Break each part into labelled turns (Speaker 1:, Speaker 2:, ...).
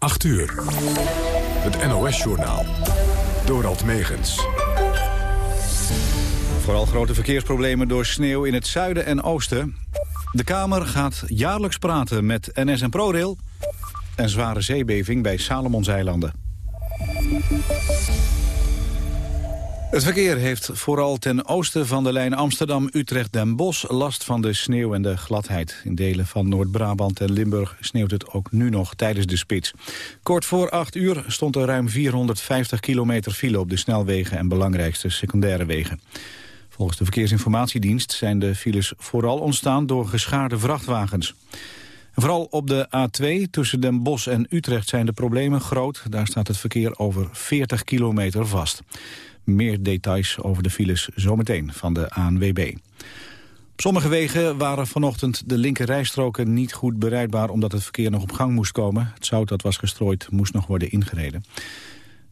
Speaker 1: 8 uur. Het NOS-journaal. Dorald Megens.
Speaker 2: Vooral grote verkeersproblemen door sneeuw in het zuiden en oosten. De Kamer gaat jaarlijks praten met NS en ProRail... en zware zeebeving bij Salomonseilanden. Het verkeer heeft vooral ten oosten van de lijn Amsterdam-Utrecht-Den Bosch last van de sneeuw en de gladheid. In delen van Noord-Brabant en Limburg sneeuwt het ook nu nog tijdens de spits. Kort voor 8 uur stond er ruim 450 kilometer file op de snelwegen en belangrijkste secundaire wegen. Volgens de Verkeersinformatiedienst zijn de files vooral ontstaan door geschaarde vrachtwagens. vooral op de A2 tussen Den Bosch en Utrecht zijn de problemen groot. Daar staat het verkeer over 40 kilometer vast. Meer details over de files zometeen van de ANWB. Op sommige wegen waren vanochtend de linker rijstroken niet goed bereidbaar... omdat het verkeer nog op gang moest komen. Het zout dat was gestrooid moest nog worden ingereden.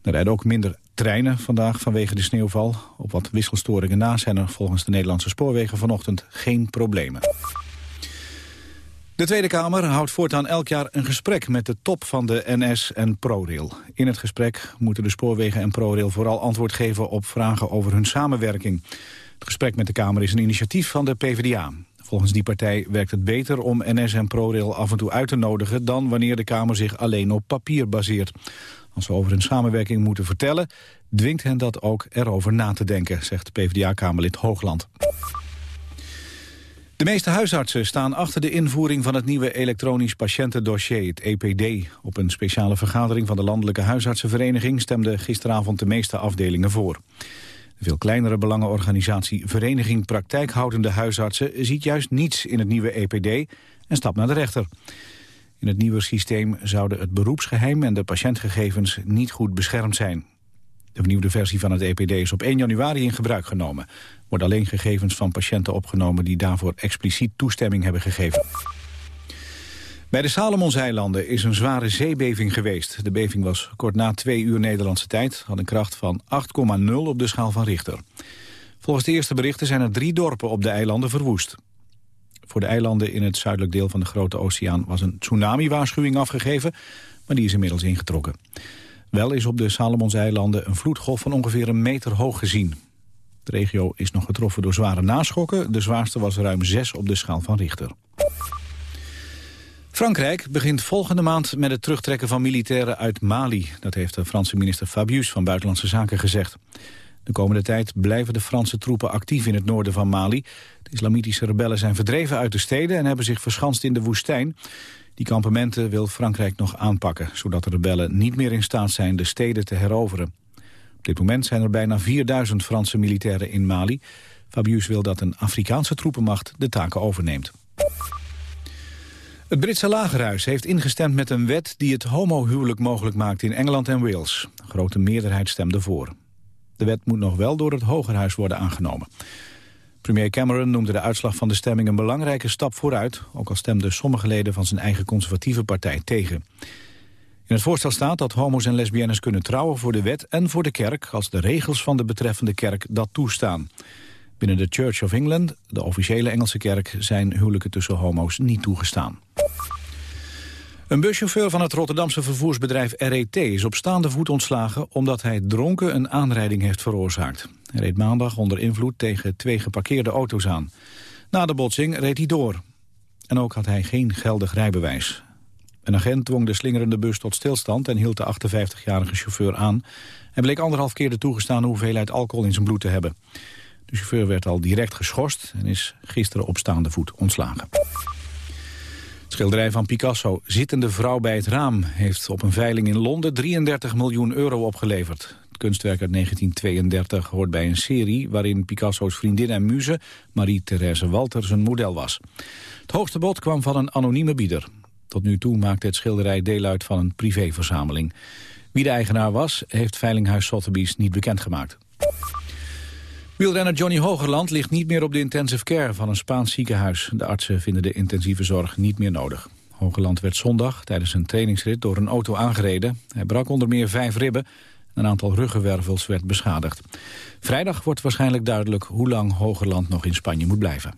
Speaker 2: Er rijden ook minder treinen vandaag vanwege de sneeuwval. Op wat wisselstoringen na zijn er volgens de Nederlandse spoorwegen vanochtend geen problemen. De Tweede Kamer houdt voortaan elk jaar een gesprek met de top van de NS en ProRail. In het gesprek moeten de spoorwegen en ProRail vooral antwoord geven op vragen over hun samenwerking. Het gesprek met de Kamer is een initiatief van de PvdA. Volgens die partij werkt het beter om NS en ProRail af en toe uit te nodigen... dan wanneer de Kamer zich alleen op papier baseert. Als ze over hun samenwerking moeten vertellen... dwingt hen dat ook erover na te denken, zegt PvdA-Kamerlid Hoogland. De meeste huisartsen staan achter de invoering van het nieuwe elektronisch patiëntendossier, het EPD. Op een speciale vergadering van de Landelijke Huisartsenvereniging stemden gisteravond de meeste afdelingen voor. De veel kleinere belangenorganisatie Vereniging Praktijkhoudende Huisartsen ziet juist niets in het nieuwe EPD en stapt naar de rechter. In het nieuwe systeem zouden het beroepsgeheim en de patiëntgegevens niet goed beschermd zijn. De vernieuwde versie van het EPD is op 1 januari in gebruik genomen. Worden alleen gegevens van patiënten opgenomen die daarvoor expliciet toestemming hebben gegeven. Bij de Salomonseilanden is een zware zeebeving geweest. De beving was kort na twee uur Nederlandse tijd, had een kracht van 8,0 op de schaal van Richter. Volgens de eerste berichten zijn er drie dorpen op de eilanden verwoest. Voor de eilanden in het zuidelijk deel van de Grote Oceaan was een tsunami-waarschuwing afgegeven, maar die is inmiddels ingetrokken. Wel is op de Salomonseilanden een vloedgolf van ongeveer een meter hoog gezien. De regio is nog getroffen door zware naschokken. De zwaarste was ruim 6 op de schaal van Richter. Frankrijk begint volgende maand met het terugtrekken van militairen uit Mali. Dat heeft de Franse minister Fabius van Buitenlandse Zaken gezegd. De komende tijd blijven de Franse troepen actief in het noorden van Mali. De islamitische rebellen zijn verdreven uit de steden en hebben zich verschanst in de woestijn. Die kampementen wil Frankrijk nog aanpakken, zodat de rebellen niet meer in staat zijn de steden te heroveren. Op dit moment zijn er bijna 4000 Franse militairen in Mali. Fabius wil dat een Afrikaanse troepenmacht de taken overneemt. Het Britse lagerhuis heeft ingestemd met een wet die het homohuwelijk mogelijk maakt in Engeland en Wales. Een grote meerderheid stemde voor. De wet moet nog wel door het Hogerhuis worden aangenomen. Premier Cameron noemde de uitslag van de stemming een belangrijke stap vooruit... ook al stemden sommige leden van zijn eigen conservatieve partij tegen. In het voorstel staat dat homo's en lesbiennes kunnen trouwen voor de wet en voor de kerk... als de regels van de betreffende kerk dat toestaan. Binnen de Church of England, de officiële Engelse kerk... zijn huwelijken tussen homo's niet toegestaan. Een buschauffeur van het Rotterdamse vervoersbedrijf RET is op staande voet ontslagen omdat hij dronken een aanrijding heeft veroorzaakt. Hij reed maandag onder invloed tegen twee geparkeerde auto's aan. Na de botsing reed hij door. En ook had hij geen geldig rijbewijs. Een agent dwong de slingerende bus tot stilstand en hield de 58-jarige chauffeur aan. Hij bleek anderhalf keer de toegestane hoeveelheid alcohol in zijn bloed te hebben. De chauffeur werd al direct geschorst en is gisteren op staande voet ontslagen. Het schilderij van Picasso, Zittende vrouw bij het raam... heeft op een veiling in Londen 33 miljoen euro opgeleverd. Kunstwerk uit 1932 hoort bij een serie... waarin Picasso's vriendin en muze, Marie-Thérèse Walter, zijn model was. Het hoogste bod kwam van een anonieme bieder. Tot nu toe maakte het schilderij deel uit van een privéverzameling. Wie de eigenaar was, heeft Veilinghuis Sotheby's niet bekendgemaakt. Wielrenner Johnny Hogerland ligt niet meer op de intensive care van een Spaans ziekenhuis. De artsen vinden de intensieve zorg niet meer nodig. Hogerland werd zondag tijdens een trainingsrit door een auto aangereden. Hij brak onder meer vijf ribben. Een aantal ruggenwervels werd beschadigd. Vrijdag wordt waarschijnlijk duidelijk hoe lang Hogerland nog in Spanje moet blijven.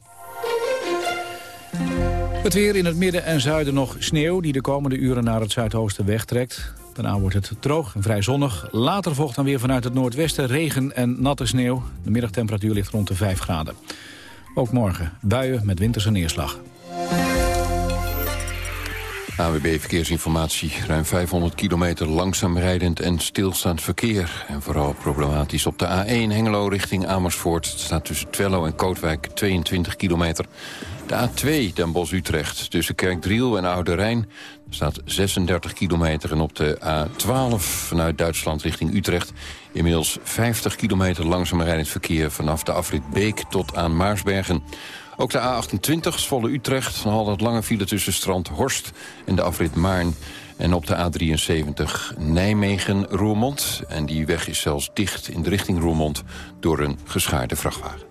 Speaker 2: Het weer in het midden en zuiden nog sneeuw... die de komende uren naar het zuidoosten wegtrekt. Daarna wordt het droog en vrij zonnig. Later volgt dan weer vanuit het noordwesten regen en natte sneeuw. De middagtemperatuur ligt rond de 5 graden. Ook morgen buien met winterse neerslag.
Speaker 3: AWB Verkeersinformatie. Ruim 500 kilometer langzaam rijdend en stilstaand verkeer. En vooral problematisch op de A1 Hengelo richting Amersfoort. Het staat tussen Twello en Kootwijk 22 kilometer. De A2 Den Bosch-Utrecht tussen Kerkdriel en Oude Rijn staat 36 kilometer. En op de A12 vanuit Duitsland richting Utrecht... inmiddels 50 kilometer langzaam rijdend verkeer... vanaf de afrit Beek tot aan Maarsbergen. Ook de A28 Zwolle Utrecht, dan had het lange file tussen Strand Horst en de afrit Maarn. En op de A73 Nijmegen-Roermond. En die weg is zelfs dicht in de richting Roermond door een geschaarde vrachtwagen.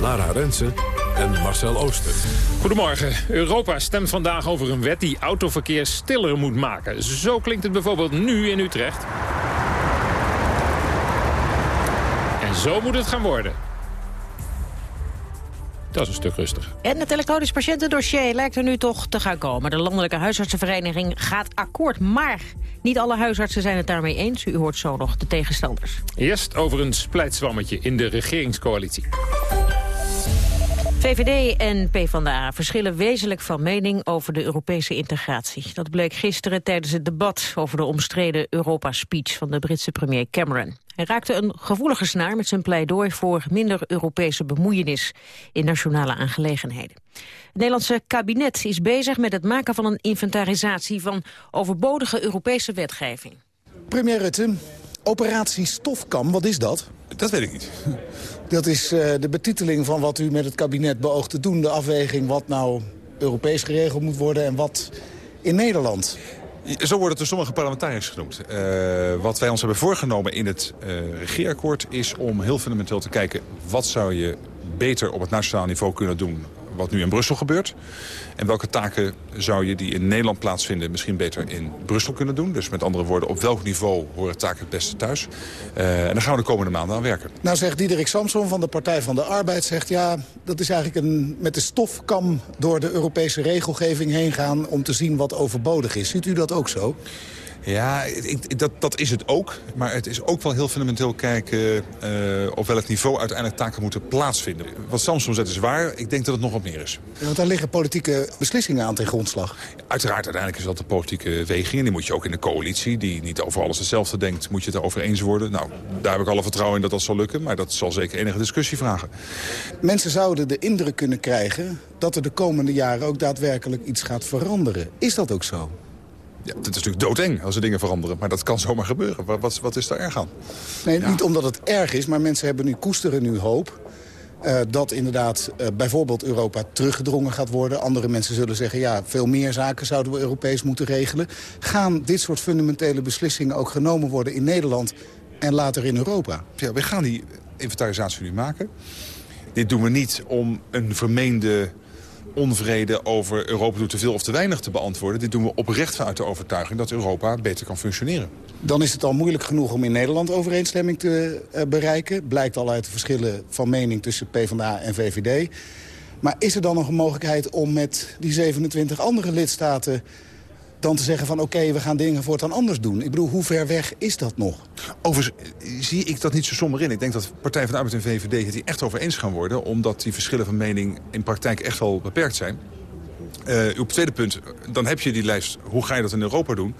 Speaker 1: Lara Rensen en Marcel Ooster.
Speaker 4: Goedemorgen. Europa stemt vandaag over een wet die autoverkeer stiller moet maken. Zo klinkt het bijvoorbeeld nu in Utrecht. En zo moet het gaan worden. Dat is een stuk rustiger.
Speaker 5: En het elektronisch patiëntendossier lijkt er nu toch te gaan komen. De Landelijke Huisartsenvereniging gaat akkoord, maar niet alle huisartsen zijn het daarmee eens. U hoort zo nog de tegenstanders.
Speaker 4: Eerst over een splijtswammetje in de regeringscoalitie.
Speaker 5: VVD en PvdA verschillen wezenlijk van mening over de Europese integratie. Dat bleek gisteren tijdens het debat over de omstreden Europa-speech van de Britse premier Cameron. Hij raakte een gevoelige snaar met zijn pleidooi voor minder Europese bemoeienis in nationale aangelegenheden. Het Nederlandse kabinet is bezig met het maken van een inventarisatie van overbodige Europese wetgeving.
Speaker 6: Premier Rutte, operatie Stofkam, wat is dat?
Speaker 7: Dat weet ik niet.
Speaker 6: Dat is uh, de betiteling van wat u met het kabinet beoogt te doen. De afweging wat nou Europees geregeld moet worden en wat in Nederland.
Speaker 7: Zo wordt het door sommige parlementariërs genoemd. Uh, wat wij ons hebben voorgenomen in het uh, regeerakkoord is om heel fundamenteel te kijken... wat zou je beter op het nationaal niveau kunnen doen wat nu in Brussel gebeurt. En welke taken zou je die in Nederland plaatsvinden misschien beter in Brussel kunnen doen. Dus met andere woorden, op welk niveau horen taken het beste thuis. Uh, en daar gaan we de komende maanden aan werken.
Speaker 6: Nou zegt Diederik Samson van de Partij van de Arbeid, zegt ja, dat is eigenlijk een, met de stofkam door de Europese regelgeving heen gaan om te zien wat overbodig is. Ziet u dat ook zo?
Speaker 7: Ja, ik, dat, dat is het ook. Maar het is ook wel heel fundamenteel kijken uh, op welk niveau uiteindelijk taken moeten plaatsvinden. Wat Samson zet is waar. Ik denk dat het nog wat meer is.
Speaker 6: want daar liggen politieke beslissingen aan ten grondslag.
Speaker 7: Uiteraard, uiteindelijk is dat de politieke weging. En die moet je ook in de coalitie, die niet over alles hetzelfde denkt, moet je het erover eens worden. Nou, daar heb ik alle vertrouwen in dat dat zal lukken. Maar dat zal zeker enige discussie vragen.
Speaker 6: Mensen zouden de indruk kunnen krijgen dat er de komende jaren ook daadwerkelijk iets gaat veranderen. Is dat ook zo?
Speaker 7: Ja, het is natuurlijk doodeng als er dingen veranderen. Maar dat kan zomaar gebeuren. Wat, wat is daar erg aan?
Speaker 6: Nee, niet omdat het erg is, maar mensen hebben nu koesteren nu hoop... Uh, dat inderdaad uh, bijvoorbeeld Europa teruggedrongen gaat worden. Andere mensen zullen zeggen, ja, veel meer zaken zouden we Europees moeten regelen. Gaan dit soort fundamentele beslissingen ook genomen worden in Nederland en later in Europa?
Speaker 7: Ja, we gaan die inventarisatie nu maken. Dit doen we niet om een vermeende onvrede over Europa doet te veel of te weinig te beantwoorden. Dit doen we oprecht vanuit de overtuiging dat Europa beter kan functioneren.
Speaker 6: Dan is het al moeilijk genoeg om in Nederland overeenstemming te uh, bereiken. Blijkt al uit de verschillen van mening tussen PvdA en VVD. Maar is er dan nog een mogelijkheid om met die 27 andere lidstaten dan te zeggen van oké, we gaan dingen voortaan anders doen. Ik bedoel, hoe ver weg is dat nog?
Speaker 7: Overigens zie ik dat niet zo somber in. Ik denk dat Partij van de Arbeid en VVD het hier echt over eens gaan worden... omdat die verschillen van mening in praktijk echt wel beperkt zijn. Uh, op het tweede punt, dan heb je die lijst, hoe ga je dat in Europa doen?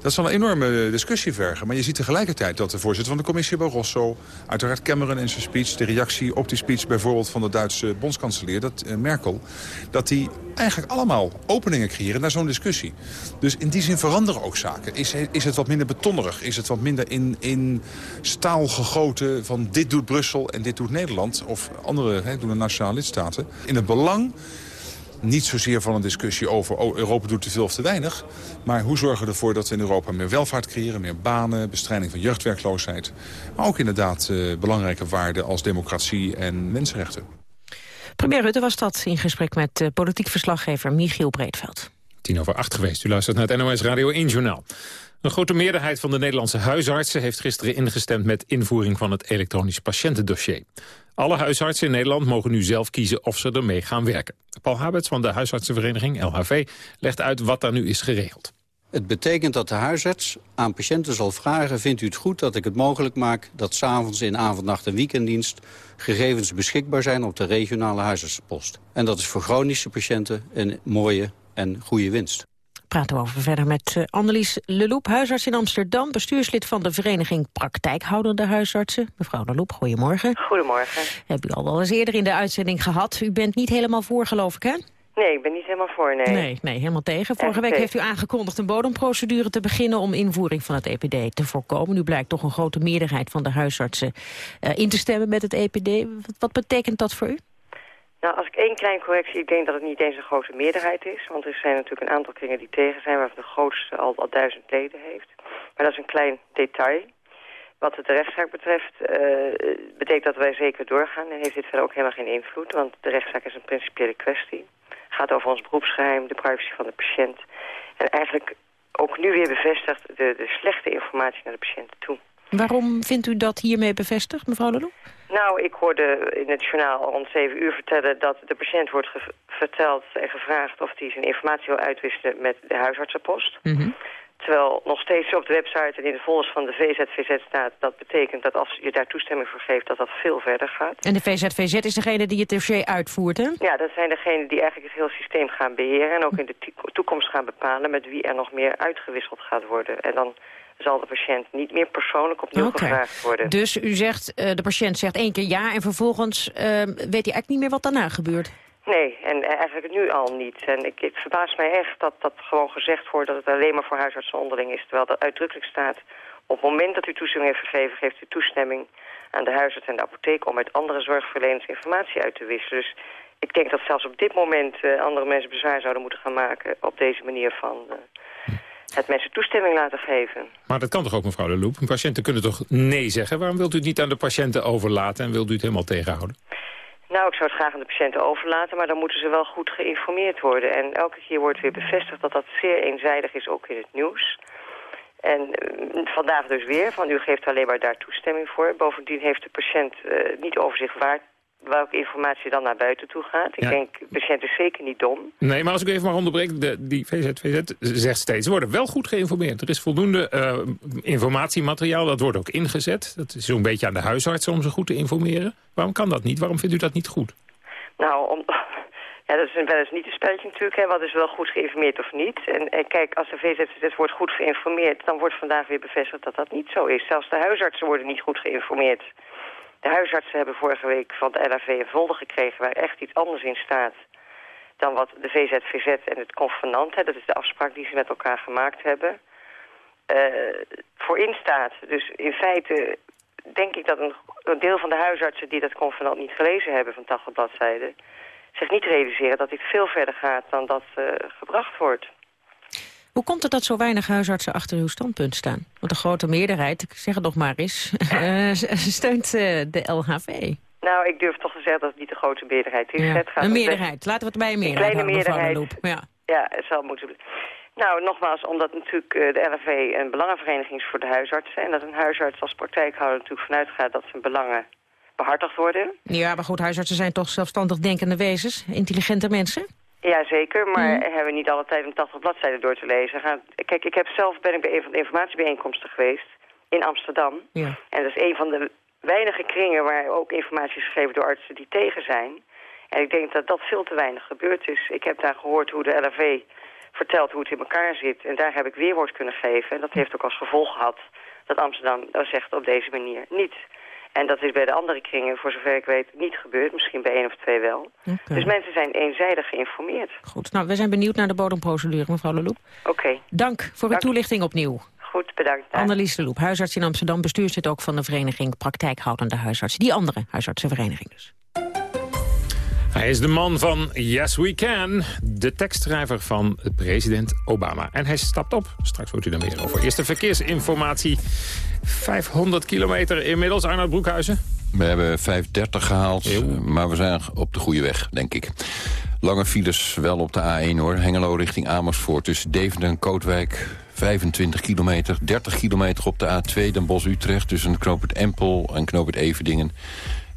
Speaker 7: Dat zal een enorme discussie vergen. Maar je ziet tegelijkertijd dat de voorzitter van de commissie Barroso... uiteraard Cameron in zijn speech, de reactie op die speech... bijvoorbeeld van de Duitse bondskanselier, dat, uh, Merkel... dat die eigenlijk allemaal openingen creëren naar zo'n discussie. Dus in die zin veranderen ook zaken. Is, is het wat minder betonnerig? Is het wat minder in, in staal gegoten van dit doet Brussel en dit doet Nederland... of andere doen de nationale lidstaten? In het belang niet zozeer van een discussie over oh, Europa doet te veel of te weinig. Maar hoe zorgen we ervoor dat we in Europa meer welvaart creëren, meer banen, bestrijding van jeugdwerkloosheid. Maar ook inderdaad uh, belangrijke waarden als democratie en mensenrechten.
Speaker 5: Premier Rutte was dat in gesprek met uh, politiek verslaggever Michiel Breedveld.
Speaker 4: Tien over acht geweest. U luistert naar het NOS Radio 1 Journaal. Een grote meerderheid van de Nederlandse huisartsen heeft gisteren ingestemd met invoering van het elektronisch patiëntendossier. Alle huisartsen in Nederland mogen nu zelf kiezen of ze ermee gaan werken. Paul Habets van de huisartsenvereniging LHV legt uit wat daar nu is geregeld.
Speaker 8: Het betekent dat de huisarts aan patiënten zal vragen... vindt u het goed dat ik het mogelijk maak dat s'avonds in avondnacht en weekenddienst... gegevens beschikbaar zijn op de regionale huisartsenpost. En dat is voor chronische patiënten een mooie en goede winst
Speaker 5: praten we over verder met uh, Annelies Leloep, huisarts in Amsterdam... bestuurslid van de vereniging Praktijkhoudende Huisartsen. Mevrouw Leloep, goedemorgen.
Speaker 9: Goedemorgen.
Speaker 5: Heb u al wel eens eerder in de uitzending gehad. U bent niet helemaal voor, geloof ik, hè?
Speaker 9: Nee, ik ben niet helemaal voor, nee.
Speaker 5: Nee, nee helemaal tegen. Vorige week heeft u aangekondigd een bodemprocedure te beginnen... om invoering van het EPD te voorkomen. Nu blijkt toch een grote meerderheid van de huisartsen uh, in te stemmen met het EPD. Wat betekent dat voor u?
Speaker 9: Nou, als ik één kleine correctie, ik denk dat het niet eens een grote meerderheid is. Want er zijn natuurlijk een aantal kringen die tegen zijn, waarvan de grootste al, al duizend leden heeft. Maar dat is een klein detail. Wat de rechtszaak betreft uh, betekent dat wij zeker doorgaan en heeft dit verder ook helemaal geen invloed. Want de rechtszaak is een principiële kwestie. Het gaat over ons beroepsgeheim, de privacy van de patiënt. En eigenlijk ook nu weer bevestigt de, de slechte informatie naar de patiënten toe.
Speaker 5: Waarom vindt u dat hiermee bevestigd, mevrouw Leroux?
Speaker 9: Nou, ik hoorde in het journaal rond 7 uur vertellen dat de patiënt wordt verteld en gevraagd of hij zijn informatie wil uitwisselen met de huisartsenpost. Mm Terwijl nog steeds op de website en in de folders van de VZVZ staat... dat betekent dat als je daar toestemming voor geeft, dat dat veel verder gaat.
Speaker 5: En de VZVZ is degene die het dossier uitvoert, hè?
Speaker 9: Ja, dat zijn degenen die eigenlijk het hele systeem gaan beheren... en ook in de toekomst gaan bepalen met wie er nog meer uitgewisseld gaat worden. En dan zal de patiënt niet meer persoonlijk opnieuw okay. gevraagd worden.
Speaker 5: Dus u zegt, uh, de patiënt zegt één keer ja... en vervolgens uh, weet hij eigenlijk niet meer wat daarna gebeurt?
Speaker 9: Nee, en eigenlijk nu al niet. En ik, het verbaast mij echt dat dat gewoon gezegd wordt... dat het alleen maar voor huisartsen onderling is. Terwijl dat uitdrukkelijk staat... op het moment dat u toestemming heeft gegeven... geeft u toestemming aan de huisarts en de apotheek... om met andere zorgverleners informatie uit te wisselen. Dus ik denk dat zelfs op dit moment uh, andere mensen bezwaar zouden moeten gaan maken... op deze manier van uh, het mensen toestemming laten geven.
Speaker 4: Maar dat kan toch ook, mevrouw de Loep? Patiënten kunnen toch nee zeggen? Waarom wilt u het niet aan de patiënten overlaten en wilt u het helemaal tegenhouden?
Speaker 9: Nou, ik zou het graag aan de patiënten overlaten, maar dan moeten ze wel goed geïnformeerd worden. En elke keer wordt weer bevestigd dat dat zeer eenzijdig is, ook in het nieuws. En uh, vandaag dus weer, van u geeft alleen maar daar toestemming voor. Bovendien heeft de patiënt uh, niet overzicht waar welke informatie dan naar buiten toe gaat. Ik denk, de patiënt is zeker niet dom.
Speaker 4: Nee, maar als ik even maar onderbreek, de, die VZVZ zegt steeds... ze worden wel goed geïnformeerd. Er is voldoende uh, informatiemateriaal, dat wordt ook ingezet. Dat is zo'n beetje aan de huisarts om ze goed te informeren. Waarom kan dat niet? Waarom vindt u dat niet goed?
Speaker 9: Nou, om, ja, dat is wel eens niet een spelletje natuurlijk. Hè, wat is wel goed geïnformeerd of niet. En, en kijk, als de VZVZ wordt goed geïnformeerd... dan wordt vandaag weer bevestigd dat dat niet zo is. Zelfs de huisartsen worden niet goed geïnformeerd. De huisartsen hebben vorige week van de LAV een folder gekregen... waar echt iets anders in staat dan wat de VZVZ en het convenant... Hè, dat is de afspraak die ze met elkaar gemaakt hebben... Uh, voor instaat. Dus in feite denk ik dat een, deel van de huisartsen... die dat convenant niet gelezen hebben van 80 bladzijden... zich niet realiseren dat dit veel verder gaat dan dat uh, gebracht wordt.
Speaker 5: Hoe komt het dat zo weinig huisartsen achter uw standpunt staan? Want de grote meerderheid, ik zeg het nog maar eens, eh, steunt eh, de LHV.
Speaker 9: Nou, ik durf toch te zeggen dat het niet de grote meerderheid is.
Speaker 5: Ja.
Speaker 9: Het gaat
Speaker 5: Een meerderheid, laten we het bij een meerderheid
Speaker 9: kleine
Speaker 5: houden, mevrouw
Speaker 9: meerderheid.
Speaker 5: Ja.
Speaker 9: Ja, het zal moeten. Nou, nogmaals, omdat natuurlijk eh, de LNV een belangenvereniging is voor de huisartsen... en dat een huisarts als praktijkhouder natuurlijk vanuit gaat dat zijn belangen behartigd worden.
Speaker 5: ja, maar goed, huisartsen zijn toch zelfstandig denkende wezens, intelligente mensen?
Speaker 9: Jazeker, maar hebben we niet alle tijd om 80 bladzijden door te lezen. Gaan, kijk, ik heb zelf ben ik bij een van de informatiebijeenkomsten geweest in Amsterdam.
Speaker 5: Ja.
Speaker 9: En dat is een van de weinige kringen waar ook informatie is gegeven door artsen die tegen zijn. En ik denk dat dat veel te weinig gebeurd is. Ik heb daar gehoord hoe de LRV vertelt hoe het in elkaar zit. En daar heb ik weerwoord kunnen geven. En dat heeft ook als gevolg gehad dat Amsterdam dat zegt op deze manier niet. En dat is bij de andere kringen, voor zover ik weet, niet gebeurd. Misschien bij één of twee wel. Dus mensen zijn eenzijdig geïnformeerd.
Speaker 5: Goed, nou, we zijn benieuwd naar de bodemprocedure, mevrouw de Loep.
Speaker 9: Oké,
Speaker 5: Dank voor uw toelichting opnieuw.
Speaker 9: goed, bedankt.
Speaker 5: Annelies de Loep, huisarts in Amsterdam, bestuurslid ook van de vereniging Praktijkhoudende Huisartsen. Die andere huisartsenvereniging dus.
Speaker 4: Hij is de man van Yes We Can, de tekstschrijver van president Obama. En hij stapt op. Straks hoort u er meer over. Eerste verkeersinformatie. 500 kilometer inmiddels, Arnoud Broekhuizen.
Speaker 3: We hebben 530 gehaald, eh, maar we zijn op de goede weg, denk ik. Lange files wel op de A1 hoor. Hengelo richting Amersfoort tussen Deventer en Kootwijk. 25 kilometer, 30 kilometer op de A2 Den Bosch-Utrecht... tussen Knoopert Empel en Knoopert Everdingen.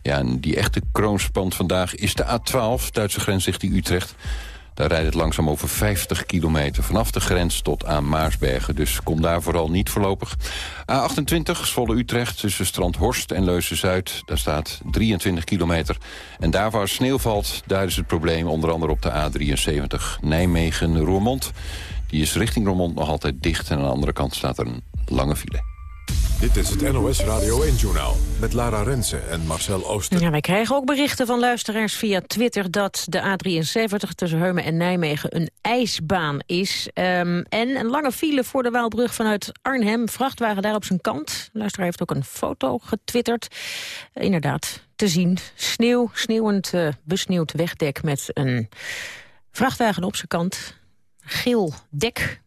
Speaker 3: Ja, en die echte kroonspand vandaag is de A12, Duitse grens richting Utrecht. Daar rijdt het langzaam over 50 kilometer vanaf de grens tot aan Maarsbergen. Dus kom daar vooral niet voorlopig. A28, Zwolle-Utrecht, tussen Strand Horst en Leusen-Zuid. Daar staat 23 kilometer. En daar waar sneeuw valt, daar is het probleem onder andere op de A73 Nijmegen-Roermond. Die is richting Roermond nog altijd dicht en aan de andere kant staat er een lange file.
Speaker 1: Dit is het NOS Radio 1-journaal met Lara Rensen en Marcel Ooster.
Speaker 5: Ja, wij krijgen ook berichten van luisteraars via Twitter... dat de A73 tussen Heumen en Nijmegen een ijsbaan is. Ehm, en een lange file voor de Waalbrug vanuit Arnhem. Vrachtwagen daar op zijn kant. De luisteraar heeft ook een foto getwitterd. Inderdaad, te zien. Sneeuw, sneeuwend, eh, besneeuwd wegdek met een vrachtwagen op zijn kant. Geel dek,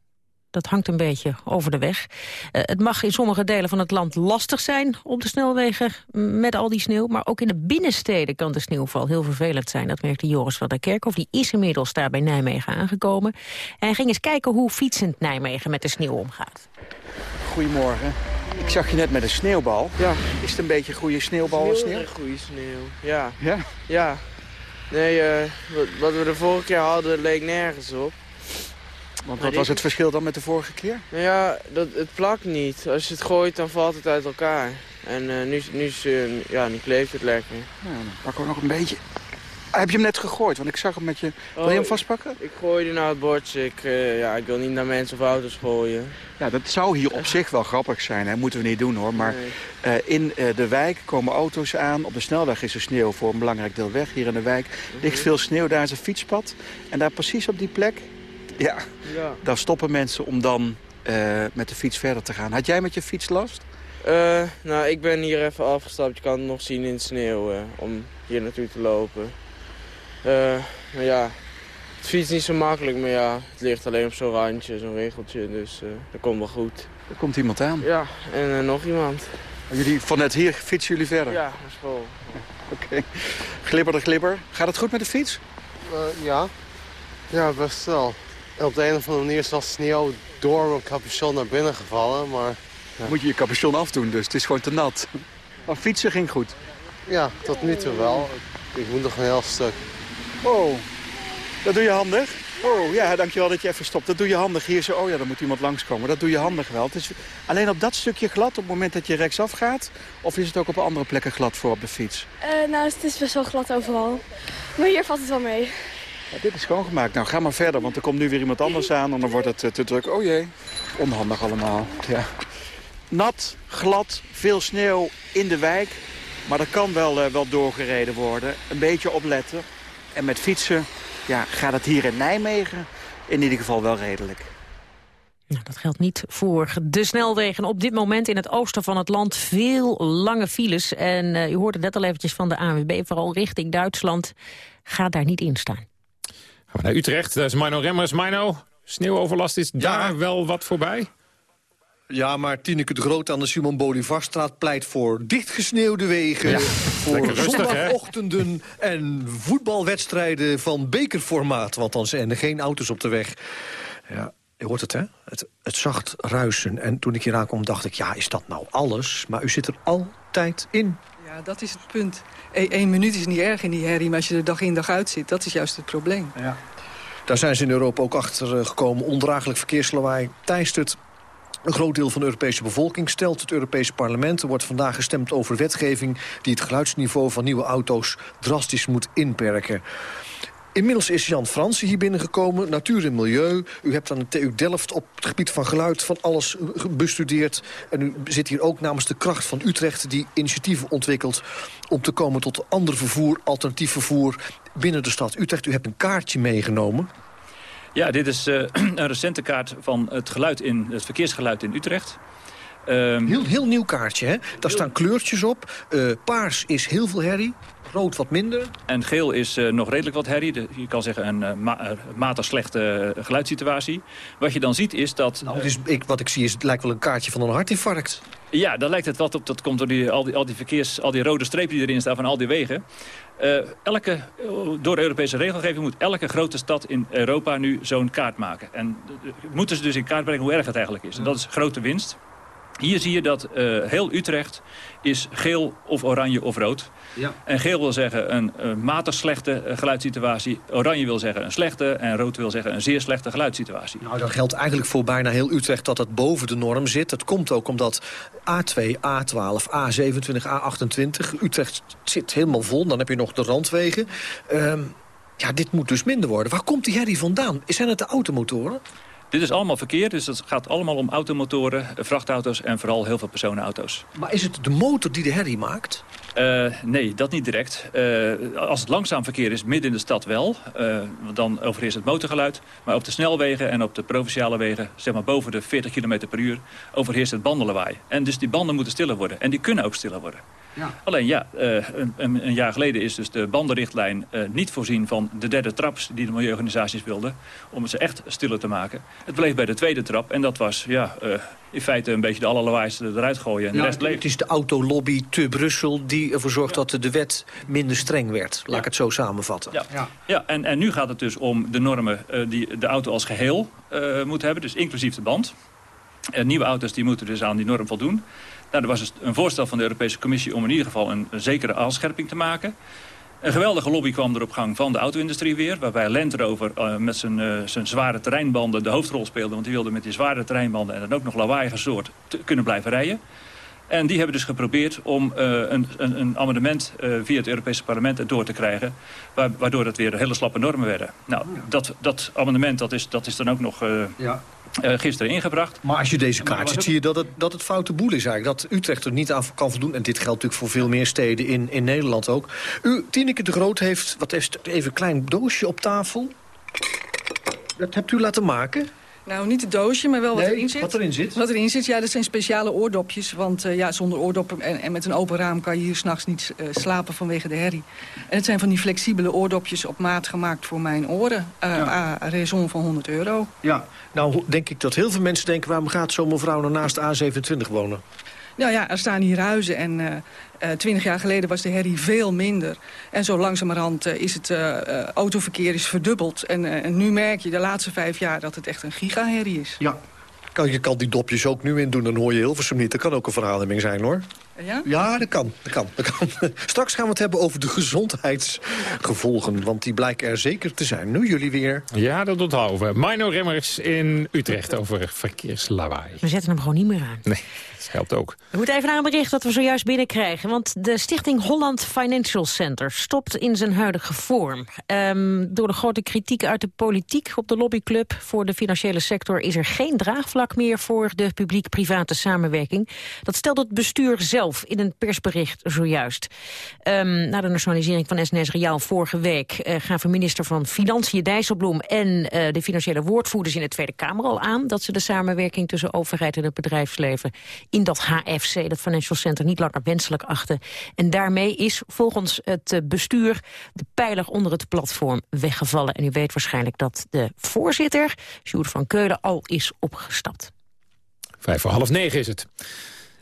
Speaker 5: dat hangt een beetje over de weg. Eh, het mag in sommige delen van het land lastig zijn op de snelwegen met al die sneeuw. Maar ook in de binnensteden kan de sneeuwval heel vervelend zijn. Dat merkte Joris van der Kerkhof. Die is inmiddels daar bij Nijmegen aangekomen. En hij ging eens kijken hoe fietsend Nijmegen met de sneeuw omgaat.
Speaker 10: Goedemorgen. Ik zag je net met een sneeuwbal. Ja. Is het een beetje goede sneeuwbal
Speaker 11: Sneeuw?
Speaker 10: sneeuw?
Speaker 11: goede sneeuw, ja.
Speaker 10: Ja?
Speaker 11: Ja. Nee, eh, wat, wat we de vorige keer hadden leek nergens op.
Speaker 10: Want wat was het verschil dan met de vorige keer?
Speaker 11: Nou ja, dat, het plakt niet. Als je het gooit, dan valt het uit elkaar. En eh, nu, nu, is, eh, ja, nu kleeft het lekker.
Speaker 10: Nou, dan pakken we nog een beetje. Ah, heb je hem net gegooid? Want ik zag hem met je... Wil je hem
Speaker 11: Oh,
Speaker 10: vastpakken?
Speaker 11: Ik gooide naar het bordje. Ik, eh, ja, ik wil niet naar mensen of auto's gooien.
Speaker 10: Ja, dat zou hier op zich wel grappig zijn. Hè? Moeten we niet doen hoor. Maar
Speaker 11: Nee.
Speaker 10: eh, in de wijk komen auto's aan. Op de snelweg is er sneeuw voor een belangrijk deel weg. Hier in de wijk ligt veel sneeuw. Daar is een fietspad. En daar precies op die plek... Ja,
Speaker 11: Ja.
Speaker 10: daar stoppen mensen om dan eh, met de fiets verder te gaan. Had jij met je fiets last?
Speaker 11: Eh, nou, ik ben hier even afgestapt. Je kan het nog zien in de sneeuw eh, om hier naartoe te lopen. Eh, maar ja, het fiets is niet zo makkelijk, maar ja, het ligt alleen op zo'n randje, zo'n regeltje. Dus eh, dat komt wel goed.
Speaker 10: Er komt iemand aan.
Speaker 11: Ja, en nog iemand.
Speaker 10: Jullie, van net hier fietsen jullie verder?
Speaker 11: Ja, naar school.
Speaker 10: Oké. Glibber de glibber. Gaat het goed met de fiets?
Speaker 12: Eh, ja. Ja, best wel. En op de een of andere manier is wel sneeuw door mijn capuchon naar binnen gevallen, maar... Ja.
Speaker 10: Moet je je capuchon afdoen, dus het is gewoon te nat. Maar fietsen ging goed.
Speaker 12: Ja, tot nu toe wel. Ik moet nog een heel stuk.
Speaker 10: Oh, dat doe je handig. Oh, ja, dankjewel dat je even stopt. Dat doe je handig. Hier zo, oh ja, dan moet iemand langskomen. Dat doe je handig wel. Het is alleen op dat stukje glad op het moment dat je rechtsaf gaat? Of is het ook op andere plekken glad voor op de fiets?
Speaker 13: Eh, nou, het is best wel glad overal. Maar hier valt het wel mee.
Speaker 10: Dit is schoongemaakt. Nou, ga maar verder, want er komt nu weer iemand anders aan... en dan wordt het eh, te druk. Oh jee, onhandig allemaal. Ja. Nat, glad, veel sneeuw in de wijk. Maar er kan wel, eh, wel doorgereden worden. Een beetje opletten. En met fietsen ja, gaat het hier in Nijmegen in ieder geval wel redelijk.
Speaker 5: Nou, dat geldt niet voor de snelwegen. Op dit moment in het oosten van het land veel lange files. En eh, u hoorde net al eventjes van de ANWB, vooral richting Duitsland. Ga daar niet in staan.
Speaker 4: Gaan we naar Utrecht, daar is Mino Remmers. Mino, Sneeuwoverlast is daar wel wat voorbij?
Speaker 14: Ja, maar Tineke de Groot aan de Simon Bolivarstraat pleit voor dichtgesneeuwde wegen...
Speaker 4: Ja,
Speaker 14: voor zondagochtenden en voetbalwedstrijden van bekerformaat. Want dan zijn er geen auto's op de weg. Ja, je hoort het, hè? Het, het zacht ruisen. En toen ik hier aankwam, dacht ik, ja, is dat nou alles? Maar u zit er altijd in.
Speaker 15: Ja, dat is het punt. Eén minuut is niet erg in die herrie, maar als je er dag in dag uit zit... dat is juist het probleem.
Speaker 14: Ja. Daar zijn ze in Europa ook achter eh, gekomen. Ondraaglijk verkeerslawaai teistert een groot deel van de Europese bevolking stelt het Europese parlement. Er wordt vandaag gestemd over wetgeving... die het geluidsniveau van nieuwe auto's drastisch moet inperken. Inmiddels is Jan Fransen hier binnengekomen, natuur en milieu. U hebt aan de TU Delft op het gebied van geluid van alles bestudeerd. En u zit hier ook namens de kracht van Utrecht... die initiatieven ontwikkelt om te komen tot ander vervoer, alternatief vervoer... binnen de stad Utrecht. U hebt een kaartje meegenomen.
Speaker 16: Ja, dit is uh, een recente kaart van het, geluid in, het verkeersgeluid in Utrecht.
Speaker 14: Um, heel, heel nieuw kaartje, hè? Daar staan kleurtjes op. Uh, paars is heel veel herrie. Rood wat minder.
Speaker 16: En geel is uh, nog redelijk wat herrie. De, je kan zeggen een ma matig slechte geluidssituatie. Wat je dan ziet is dat...
Speaker 14: Nou, dus ik, wat ik zie is, het lijkt wel een kaartje van een hartinfarct.
Speaker 16: Ja, daar lijkt het wat op. Dat komt door die, al, die, al die verkeers, al die rode strepen die erin staan van al die wegen. Uh, elke, door de Europese regelgeving moet elke grote stad in Europa nu zo'n kaart maken. En uh, moeten ze dus in kaart brengen hoe erg het eigenlijk is. En dat is grote winst. Hier zie je dat uh, heel Utrecht is geel of oranje of rood. Ja. En geel wil zeggen een, een matig slechte geluidssituatie. Oranje wil zeggen een slechte. En rood wil zeggen een zeer slechte geluidssituatie.
Speaker 14: Nou, dan geldt eigenlijk voor bijna heel Utrecht dat het boven de norm zit. Dat komt ook omdat A2, A12, A27, A28... Utrecht zit helemaal vol. Dan heb je nog de randwegen. Um, ja, dit moet dus minder worden. Waar komt die herrie vandaan? Zijn het de automotoren?
Speaker 16: Dit is allemaal verkeer, dus het gaat allemaal om automotoren, vrachtauto's en vooral heel veel personenauto's.
Speaker 14: Maar is het de motor die de herrie maakt?
Speaker 16: Uh, nee, dat niet direct. Uh, als het langzaam verkeer is, midden in de stad wel. Uh, dan overheerst het motorgeluid. Maar op de snelwegen en op de provinciale wegen, zeg maar boven de 40 km per uur, overheerst het bandenlawaai. En dus die banden moeten stiller worden. En die kunnen ook stiller worden. Ja. Alleen ja, een, een, jaar geleden is dus de bandenrichtlijn niet voorzien van de derde trap die de milieuorganisaties wilden. Om ze echt stiller te maken. Het bleef bij de tweede trap en dat was ja, in feite een beetje de allerlawaais eruit gooien. En
Speaker 14: ja,
Speaker 16: de rest bleef.
Speaker 14: Het is de autolobby te Brussel die ervoor zorgt ja. dat de wet minder streng werd. Laat ja. ik het zo samenvatten.
Speaker 16: Ja, ja. ja en, en nu gaat het dus om de normen uh, die de auto als geheel uh, moet hebben. Dus inclusief de band. En nieuwe auto's die moeten dus aan die norm voldoen. Nou, er was dus een voorstel van de Europese Commissie om in ieder geval een, een zekere aanscherping te maken. Een geweldige lobby kwam er op gang van de auto-industrie weer... waarbij Land Rover uh, met zijn, uh, zijn zware terreinbanden de hoofdrol speelde... want die wilde met die zware terreinbanden en dan ook nog lawaaiige soort te kunnen blijven rijden. En die hebben dus geprobeerd om uh, een, een, een, amendement via het Europese parlement door te krijgen... waardoor het weer hele slappe normen werden. Nou, dat, dat amendement dat is, dat is dan ook nog... Ja. Uh, gisteren ingebracht.
Speaker 14: Maar als je deze kaart ziet, zie je dat het, dat het foute boel is eigenlijk. Dat Utrecht er niet aan kan voldoen. En dit geldt natuurlijk voor veel meer steden in, in Nederland ook. U, Tineke de Groot, heeft, wat heeft even een klein doosje op tafel. Dat hebt u laten maken?
Speaker 15: Nou, niet het doosje, maar wel wat
Speaker 14: nee,
Speaker 15: erin zit.
Speaker 14: Wat erin zit?
Speaker 15: Wat erin zit, ja, dat zijn speciale oordopjes. Want uh, ja, zonder oordoppen en, en, met een open raam kan je hier s'nachts niet uh, slapen vanwege de herrie. En het zijn van die flexibele oordopjes op maat gemaakt voor mijn oren. Uh, ja. A raison van 100 euro.
Speaker 14: Ja, nou denk ik dat heel veel mensen denken... waarom gaat zo'n mevrouw nou naast de A27 wonen?
Speaker 15: Nou ja, er staan hier huizen en twintig uh, jaar geleden was de herrie veel minder. En zo langzamerhand uh, is het uh, autoverkeer is verdubbeld. En, en, nu merk je de laatste vijf jaar dat het echt een gigaherrie is.
Speaker 14: Ja, je kan die dopjes ook nu in doen, dan hoor je Hilversum niet. Dat kan ook een verademing zijn, hoor.
Speaker 15: Ja?
Speaker 14: Ja, dat kan, dat kan, dat kan. Straks gaan we het hebben over de gezondheidsgevolgen. Want die blijken er zeker te zijn. Nu jullie weer.
Speaker 4: Ja, dat onthouden we. Mino Remmers in Utrecht over verkeerslawaai.
Speaker 5: We zetten hem gewoon niet meer aan.
Speaker 4: Nee, dat helpt ook.
Speaker 5: We moeten even naar een bericht dat we zojuist binnenkrijgen. Want de stichting Holland Financial Center stopt in zijn huidige vorm. Um, door de grote kritiek uit de politiek op de lobbyclub voor de financiële sector... is er geen draagvlak meer voor de publiek-private samenwerking. Dat stelt het bestuur zelf in een persbericht zojuist. Um, na de nationalisering van SNS Reaal vorige week... Uh, gaven minister van Financiën Dijsselbloem en uh, de financiële woordvoerders in de Tweede Kamer al aan... dat ze de samenwerking tussen overheid en het bedrijfsleven in dat HFC, dat Financial Center, niet langer wenselijk achten. En daarmee is volgens het bestuur de pijler onder het platform weggevallen. En u weet waarschijnlijk dat de voorzitter, Sjoerd van Keulen, al is opgestapt.
Speaker 4: Vijf voor half negen is het.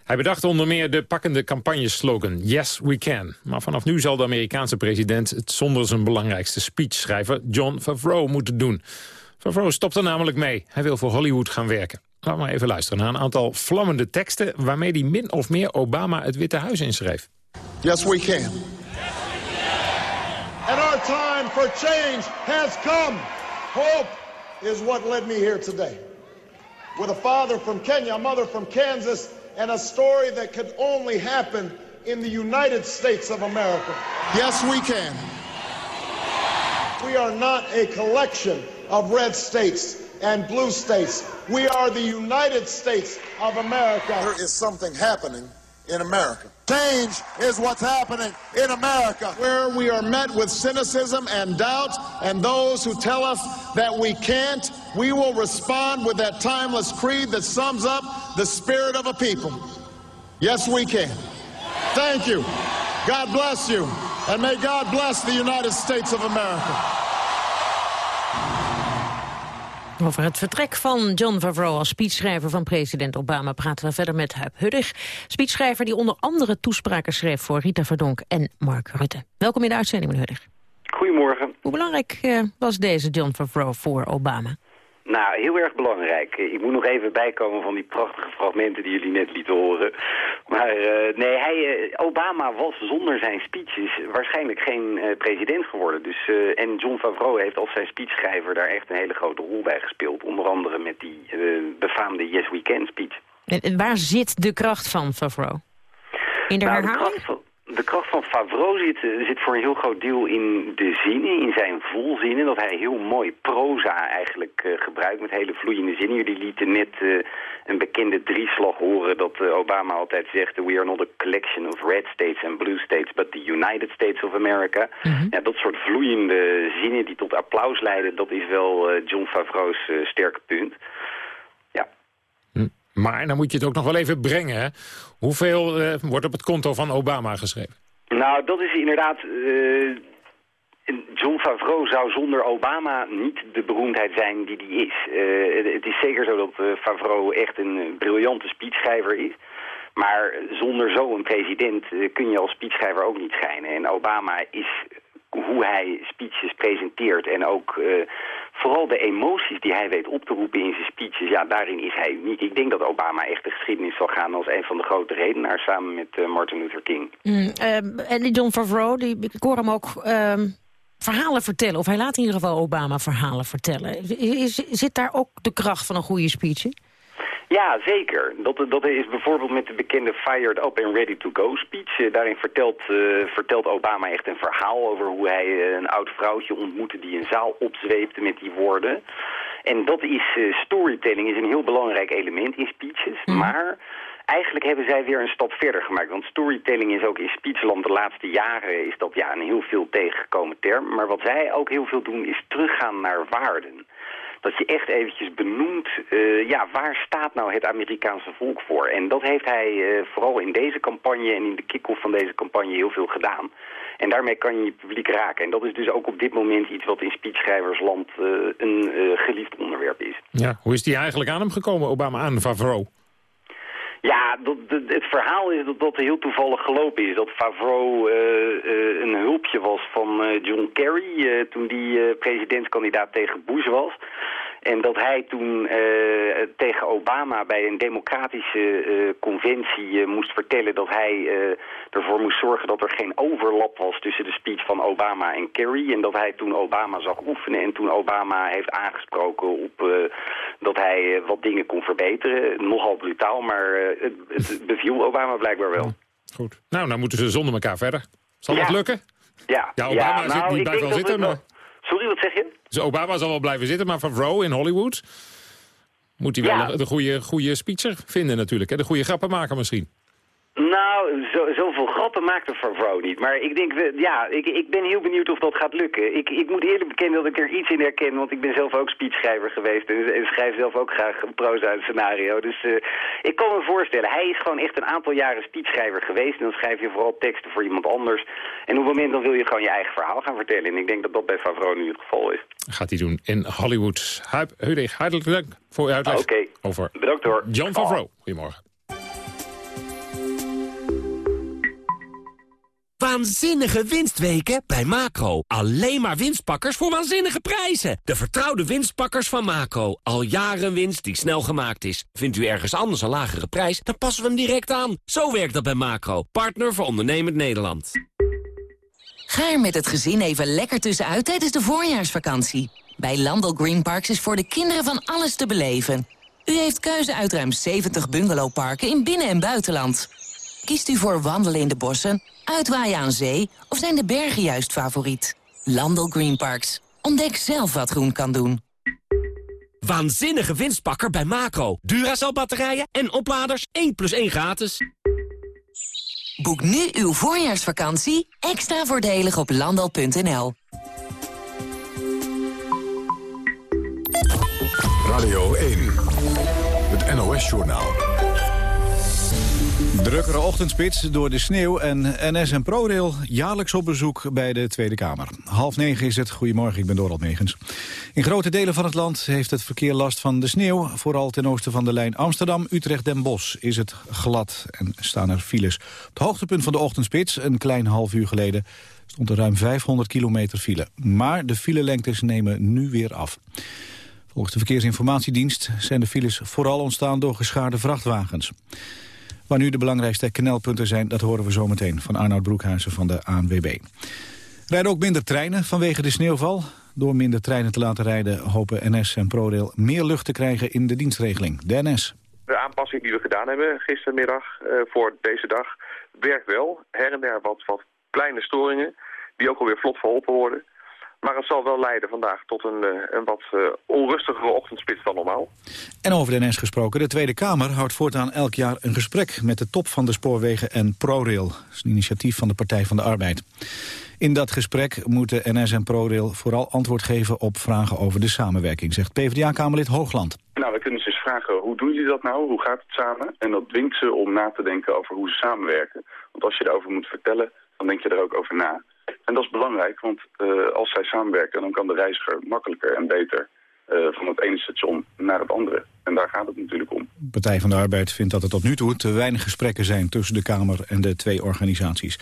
Speaker 4: Hij bedacht onder meer de pakkende campagneslogan Yes, we can. Maar vanaf nu zal de Amerikaanse president het zonder zijn belangrijkste speechschrijver John Favreau moeten doen. Favreau stopt er namelijk mee. Hij wil voor Hollywood gaan werken. Laten we maar even luisteren naar een aantal vlammende teksten... waarmee hij min of meer Obama het Witte Huis inschreef.
Speaker 17: Yes, we can. And our time for change has come. Hope is what led me here today. With a father from Kenya, a mother from Kansas... and a story that could only happen in the United States of America. Yes, we can. We are not a collection of red states and blue states. We are the United States of America. There is something happening in America. Change is what's happening in America, where we are met with cynicism and doubt, and those who tell us that we can't, we will respond with that timeless creed that sums up the spirit of a people. Yes, we can. Thank you. God bless you. And may God bless the United States of America.
Speaker 5: Over het vertrek van John Favreau als speechschrijver van president Obama praten we verder met Huip Huddig. Speechschrijver die onder andere toespraken schreef voor Rita Verdonk en Mark Rutte. Welkom in de uitzending, meneer Huddig.
Speaker 18: Goedemorgen.
Speaker 5: Hoe belangrijk uh, was deze John Favreau voor Obama?
Speaker 18: Nou, heel erg belangrijk. Ik moet nog even bijkomen van die prachtige fragmenten die jullie net lieten horen. Maar uh, nee, hij, uh, Obama was zonder zijn speeches waarschijnlijk geen uh, president geworden. Dus, en John Favreau heeft als zijn speechschrijver daar echt een hele grote rol bij gespeeld. Onder andere met die befaamde Yes We Can speech.
Speaker 5: En, waar zit de kracht van Favreau? In de
Speaker 18: nou,
Speaker 5: herhaling?
Speaker 18: De kracht van, de kracht van Favreau zit, zit voor een heel groot deel in de zinnen, in zijn volzinnen. Dat hij heel mooi proza eigenlijk uh, gebruikt met hele vloeiende zinnen. Jullie lieten net uh, een bekende drieslag horen dat uh, Obama altijd zegt... we are not a collection of red states and blue states, but the United States of America. Mm -hmm. ja, dat soort vloeiende zinnen die tot applaus leiden, dat is wel John Favreau's sterke punt.
Speaker 4: Maar dan moet je het ook nog wel even brengen. Hoeveel uh, wordt op het konto van Obama geschreven?
Speaker 18: Nou, dat is inderdaad... Uh, John Favreau zou zonder Obama niet de beroemdheid zijn die hij is. Uh, het is zeker zo dat Favreau echt een briljante speechschrijver is. Maar zonder zo'n president kun je als speechschrijver ook niet schijnen. En Obama is hoe hij speeches presenteert en ook uh, vooral de emoties die hij weet op te roepen in zijn speeches, ja, daarin is hij uniek. Ik denk dat Obama echt de geschiedenis zal gaan als een van de grote redenaars samen met uh, Martin Luther King.
Speaker 5: Mm, uh, en die John Favreau, die, ik hoor hem ook verhalen vertellen, of hij laat in ieder geval Obama verhalen vertellen. Is, zit daar ook de kracht van een goede speech in?
Speaker 18: Ja, zeker. Dat, dat is bijvoorbeeld met de bekende Fired Up and Ready to Go speech. daarin vertelt, uh, vertelt Obama echt een verhaal over hoe hij uh, een oud vrouwtje ontmoette die een zaal opzweepte met die woorden. En dat is, uh, storytelling is een heel belangrijk element in speeches, mm. maar... Eigenlijk hebben zij weer een stap verder gemaakt. Want storytelling is ook in speechland de laatste jaren is dat ja, een heel veel tegengekomen term. Maar wat zij ook heel veel doen is teruggaan naar waarden dat je echt eventjes benoemt, uh, ja, waar staat nou het Amerikaanse volk voor? En dat heeft hij uh, vooral in deze campagne en in de kick-off van deze campagne heel veel gedaan. En daarmee kan je je publiek raken. En dat is dus ook op dit moment iets wat in speechschrijversland uh, een geliefd onderwerp is.
Speaker 4: Ja, hoe is die eigenlijk aan hem gekomen, Obama, aan Favreau?
Speaker 18: Ja, dat, het verhaal is dat dat heel toevallig gelopen is. Dat Favreau uh, uh, een hulpje was van uh, John Kerry toen die presidentskandidaat tegen Bush was. En dat hij toen tegen Obama bij een democratische conventie moest vertellen dat hij ervoor moest zorgen dat er geen overlap was tussen de speech van Obama en Kerry. En dat hij toen Obama zag oefenen en toen Obama heeft aangesproken op dat hij wat dingen kon verbeteren. Nogal brutaal, maar het, het beviel Obama blijkbaar wel.
Speaker 4: Goed. Nou, dan moeten ze zonder elkaar verder. Zal
Speaker 18: ja.
Speaker 4: dat lukken?
Speaker 18: Ja.
Speaker 4: Ja, Obama
Speaker 18: ja, nou,
Speaker 4: zit, die blijft wel zitten. Maar...
Speaker 18: Sorry, wat zeg je?
Speaker 4: Dus Obama zal wel blijven zitten, maar Favreau in Hollywood... moet hij wel
Speaker 18: Ja.
Speaker 4: de, de goede, goede speecher vinden natuurlijk. Hè? De goede grappenmaker misschien.
Speaker 18: Nou, zo, zoveel grappen maakt de Favreau niet. Maar ik denk, ja, ik, ik ben heel benieuwd of dat gaat lukken. Ik, ik moet eerlijk bekennen dat ik er iets in herken, want ik ben zelf ook speechschrijver geweest en, en schrijf zelf ook graag een proza en scenario. Dus eh, ik kan me voorstellen, hij is gewoon echt een aantal jaren speechschrijver geweest en dan schrijf je vooral teksten voor iemand anders. En op het moment dan wil je gewoon je eigen verhaal gaan vertellen. En ik denk dat dat bij Favreau nu het geval is.
Speaker 4: Gaat hij doen in Hollywood. Huip, Hudig, hartelijk dank voor uw uitleg.
Speaker 18: Oké.
Speaker 4: Over
Speaker 18: Bedankt hoor.
Speaker 4: Jan Favreau. Goedemorgen.
Speaker 19: Waanzinnige winstweken bij Macro. Alleen maar winstpakkers voor waanzinnige prijzen. De vertrouwde winstpakkers van Macro. Al jaren winst die snel gemaakt is. Vindt u ergens anders een lagere prijs, dan passen we hem direct aan. Zo werkt dat bij Macro. Partner voor ondernemend Nederland.
Speaker 20: Ga er met het gezin even lekker tussenuit tijdens de voorjaarsvakantie. Bij Landel Green Parks is voor de kinderen van alles te beleven. U heeft keuze uit ruim 70 bungalowparken in binnen- en buitenland. Kiest u voor wandelen in de bossen, uitwaaien aan zee... of zijn de bergen juist favoriet? Landel Green Parks. Ontdek zelf wat groen kan doen.
Speaker 19: Waanzinnige winstpakker bij Macro. Duracell batterijen en opladers 1 plus 1 gratis.
Speaker 20: Boek nu uw voorjaarsvakantie extra voordelig op landal.nl.
Speaker 1: Radio 1, het NOS-journaal.
Speaker 2: Drukkere ochtendspits door de sneeuw en NS en ProRail jaarlijks op bezoek bij de Tweede Kamer. Half negen is het. Goedemorgen, ik ben Dorald Megens. In grote delen van het land heeft het verkeer last van de sneeuw. Vooral ten oosten van de lijn Amsterdam-Utrecht-Den Bosch is het glad en staan er files. Op het hoogtepunt van de ochtendspits, een klein half uur geleden, stond er ruim 500 kilometer file. Maar de filelengtes nemen nu weer af. Volgens de Verkeersinformatiedienst zijn de files vooral ontstaan door geschaarde vrachtwagens. Waar nu de belangrijkste knelpunten zijn, dat horen we zometeen van Arnoud Broekhuizen van de ANWB. Rijden ook minder treinen vanwege de sneeuwval. Door minder treinen te laten rijden hopen NS en ProRail meer lucht te krijgen in de dienstregeling. De NS.
Speaker 21: De aanpassing die we gedaan hebben gistermiddag eh, voor deze dag werkt wel. Her en der wat, wat kleine storingen die ook alweer vlot verholpen worden. Maar het zal wel leiden vandaag tot een, eh, een wat eh, onrustigere ochtendspits dan normaal.
Speaker 2: En over de NS gesproken, de Tweede Kamer houdt voortaan elk jaar een gesprek met de top van de spoorwegen en ProRail. Dat is een initiatief van de Partij van de Arbeid. In dat gesprek moeten NS en ProRail vooral antwoord geven op vragen over de samenwerking, zegt PvdA-Kamerlid Hoogland.
Speaker 22: Nou, we kunnen ze eens vragen, hoe doen jullie dat nou? Hoe gaat het samen? En dat dwingt ze om na te denken over hoe ze samenwerken. Want als je erover moet vertellen, dan denk je er ook over na. En dat is belangrijk, want uh, als zij samenwerken... dan kan de reiziger makkelijker en beter uh, van het ene station naar het andere. En daar gaat het natuurlijk om.
Speaker 2: Partij van de Arbeid vindt dat er tot nu toe te weinig gesprekken zijn... tussen de Kamer en de twee organisaties.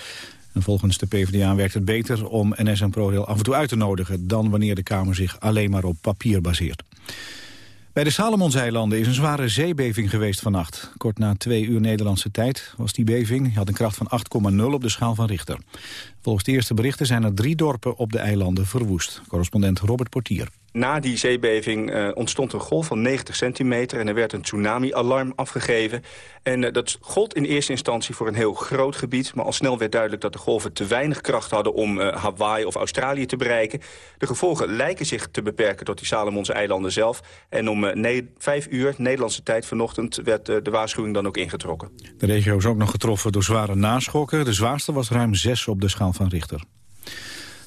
Speaker 2: En volgens de PvdA werkt het beter om NS en ProRail af en toe uit te nodigen... dan wanneer de Kamer zich alleen maar op papier baseert. Bij de Salomonseilanden is een zware zeebeving geweest vannacht. Kort na twee uur Nederlandse tijd was die beving. Had een kracht van 8,0 op de schaal van Richter. Volgens de eerste berichten zijn er drie dorpen op de eilanden verwoest. Correspondent Robert Portier.
Speaker 23: Na die zeebeving uh, ontstond een golf van 90 centimeter... en er werd een tsunami-alarm afgegeven. En uh, dat gold in eerste instantie voor een heel groot gebied... maar al snel werd duidelijk dat de golven te weinig kracht hadden... om uh, Hawaii of Australië te bereiken. De gevolgen lijken zich te beperken tot die Salomonse eilanden zelf. En om vijf uur, Nederlandse tijd vanochtend... werd de waarschuwing dan ook ingetrokken.
Speaker 2: De regio is ook nog getroffen door zware naschokken. De zwaarste was ruim 6 op de schaal van Richter.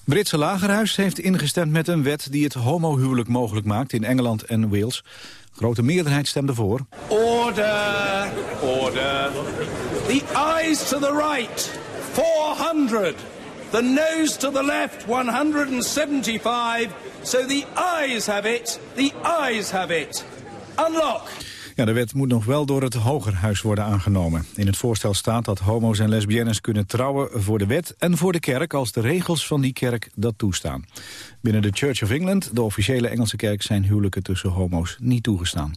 Speaker 2: Britse lagerhuis heeft ingestemd met een wet die het homohuwelijk mogelijk maakt in Engeland en Wales. Grote meerderheid stemde voor.
Speaker 24: Order, order. The eyes to the right, 400. The nose to the left, 175. So the eyes have it, the eyes have it. Unlock.
Speaker 2: Ja, de wet moet nog wel door het Hogerhuis worden aangenomen. In het voorstel staat dat homo's en lesbiennes kunnen trouwen voor de wet en voor de kerk als de regels van die kerk dat toestaan. Binnen de Church of England, de officiële Engelse kerk, zijn huwelijken tussen homo's niet toegestaan.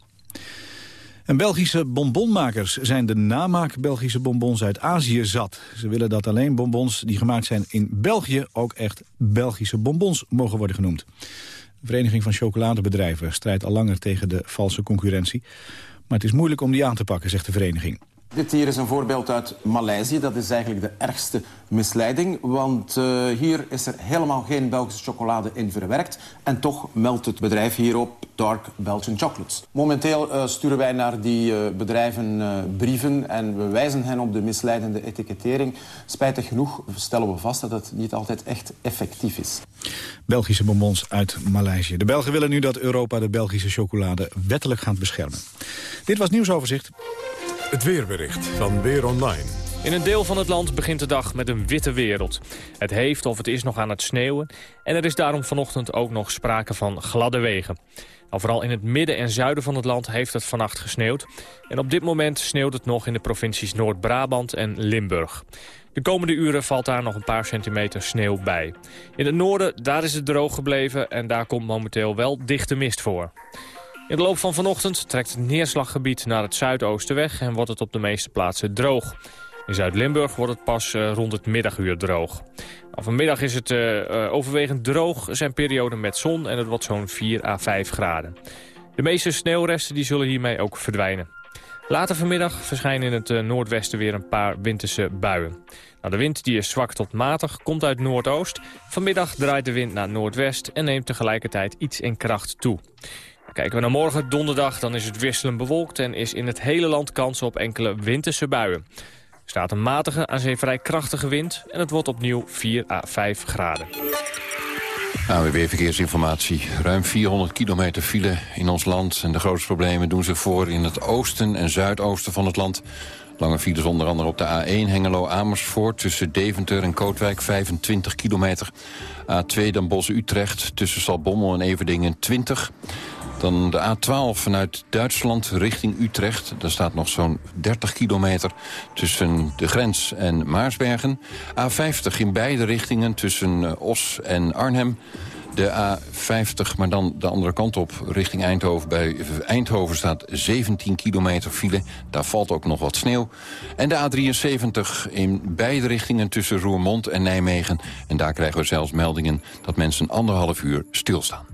Speaker 2: En Belgische bonbonmakers zijn de namaak Belgische bonbons uit Azië zat. Ze willen dat alleen bonbons die gemaakt zijn in België ook echt Belgische bonbons mogen worden genoemd. De Vereniging van Chocoladebedrijven strijdt al langer tegen de valse concurrentie. Maar het is moeilijk om die aan te pakken, zegt de vereniging.
Speaker 25: Dit hier is een voorbeeld uit Maleisië. Dat is eigenlijk de ergste misleiding. Want uh, hier is er helemaal geen Belgische chocolade in verwerkt. En toch meldt het bedrijf hierop Dark Belgian Chocolates. Momenteel uh, sturen wij naar die uh, bedrijven brieven en we wijzen hen op de misleidende etikettering. Spijtig genoeg stellen we vast dat het niet altijd echt effectief is.
Speaker 26: Belgische bonbons uit Maleisië. De Belgen willen nu dat Europa de Belgische chocolade wettelijk gaat beschermen. Dit was Nieuwsoverzicht.
Speaker 1: Het weerbericht van Weer Online.
Speaker 27: In een deel van het land begint de dag met een witte wereld. Het heeft of het is nog aan het sneeuwen... en er is daarom vanochtend ook nog sprake van gladde wegen. Nou, vooral in het midden en zuiden van het land heeft het vannacht gesneeuwd. En op dit moment sneeuwt het nog in de provincies Noord-Brabant en Limburg. De komende uren valt daar nog een paar centimeter sneeuw bij. In het noorden, daar is het droog gebleven en daar komt momenteel wel dichte mist voor. In de loop van vanochtend trekt het neerslaggebied naar het zuidoosten weg... en wordt het op de meeste plaatsen droog. In Zuid-Limburg wordt het pas uh, rond het middaguur droog. Nou, vanmiddag is het uh, uh, overwegend droog, zijn perioden met zon... en het wordt zo'n 4 à 5 graden. De meeste sneeuwresten die zullen hiermee ook verdwijnen. Later vanmiddag verschijnen in het noordwesten weer een paar winterse buien. Nou, de wind die is zwak tot matig, komt uit noordoost. Vanmiddag draait de wind naar noordwest en neemt tegelijkertijd iets in kracht toe. Kijken we naar morgen, donderdag, dan is het wisselend bewolkt... en is in het hele land kans op enkele winterse buien. Er staat een matige, aan zee vrij krachtige wind... en het wordt opnieuw 4 à 5 graden.
Speaker 3: AWB Verkeersinformatie. Ruim 400 kilometer file in ons land. En de grootste problemen doen zich voor in het oosten en zuidoosten van het land. Lange files onder andere op de A1 Hengelo-Amersfoort... tussen Deventer en Kootwijk, 25 kilometer. A2 Dan Bosch-Utrecht tussen Salbommel en Everdingen, 20 dan de A12 vanuit Duitsland richting Utrecht. Daar staat nog zo'n 30 kilometer tussen de grens en Maarsbergen. A50 in beide richtingen tussen eh, Os en Arnhem. De A50, maar dan de andere kant op, richting Eindhoven. Bij Eindhoven staat 17 kilometer file. Daar valt ook nog wat sneeuw. En de A73 in beide richtingen tussen Roermond en Nijmegen. En daar krijgen we zelfs meldingen dat mensen anderhalf uur stilstaan.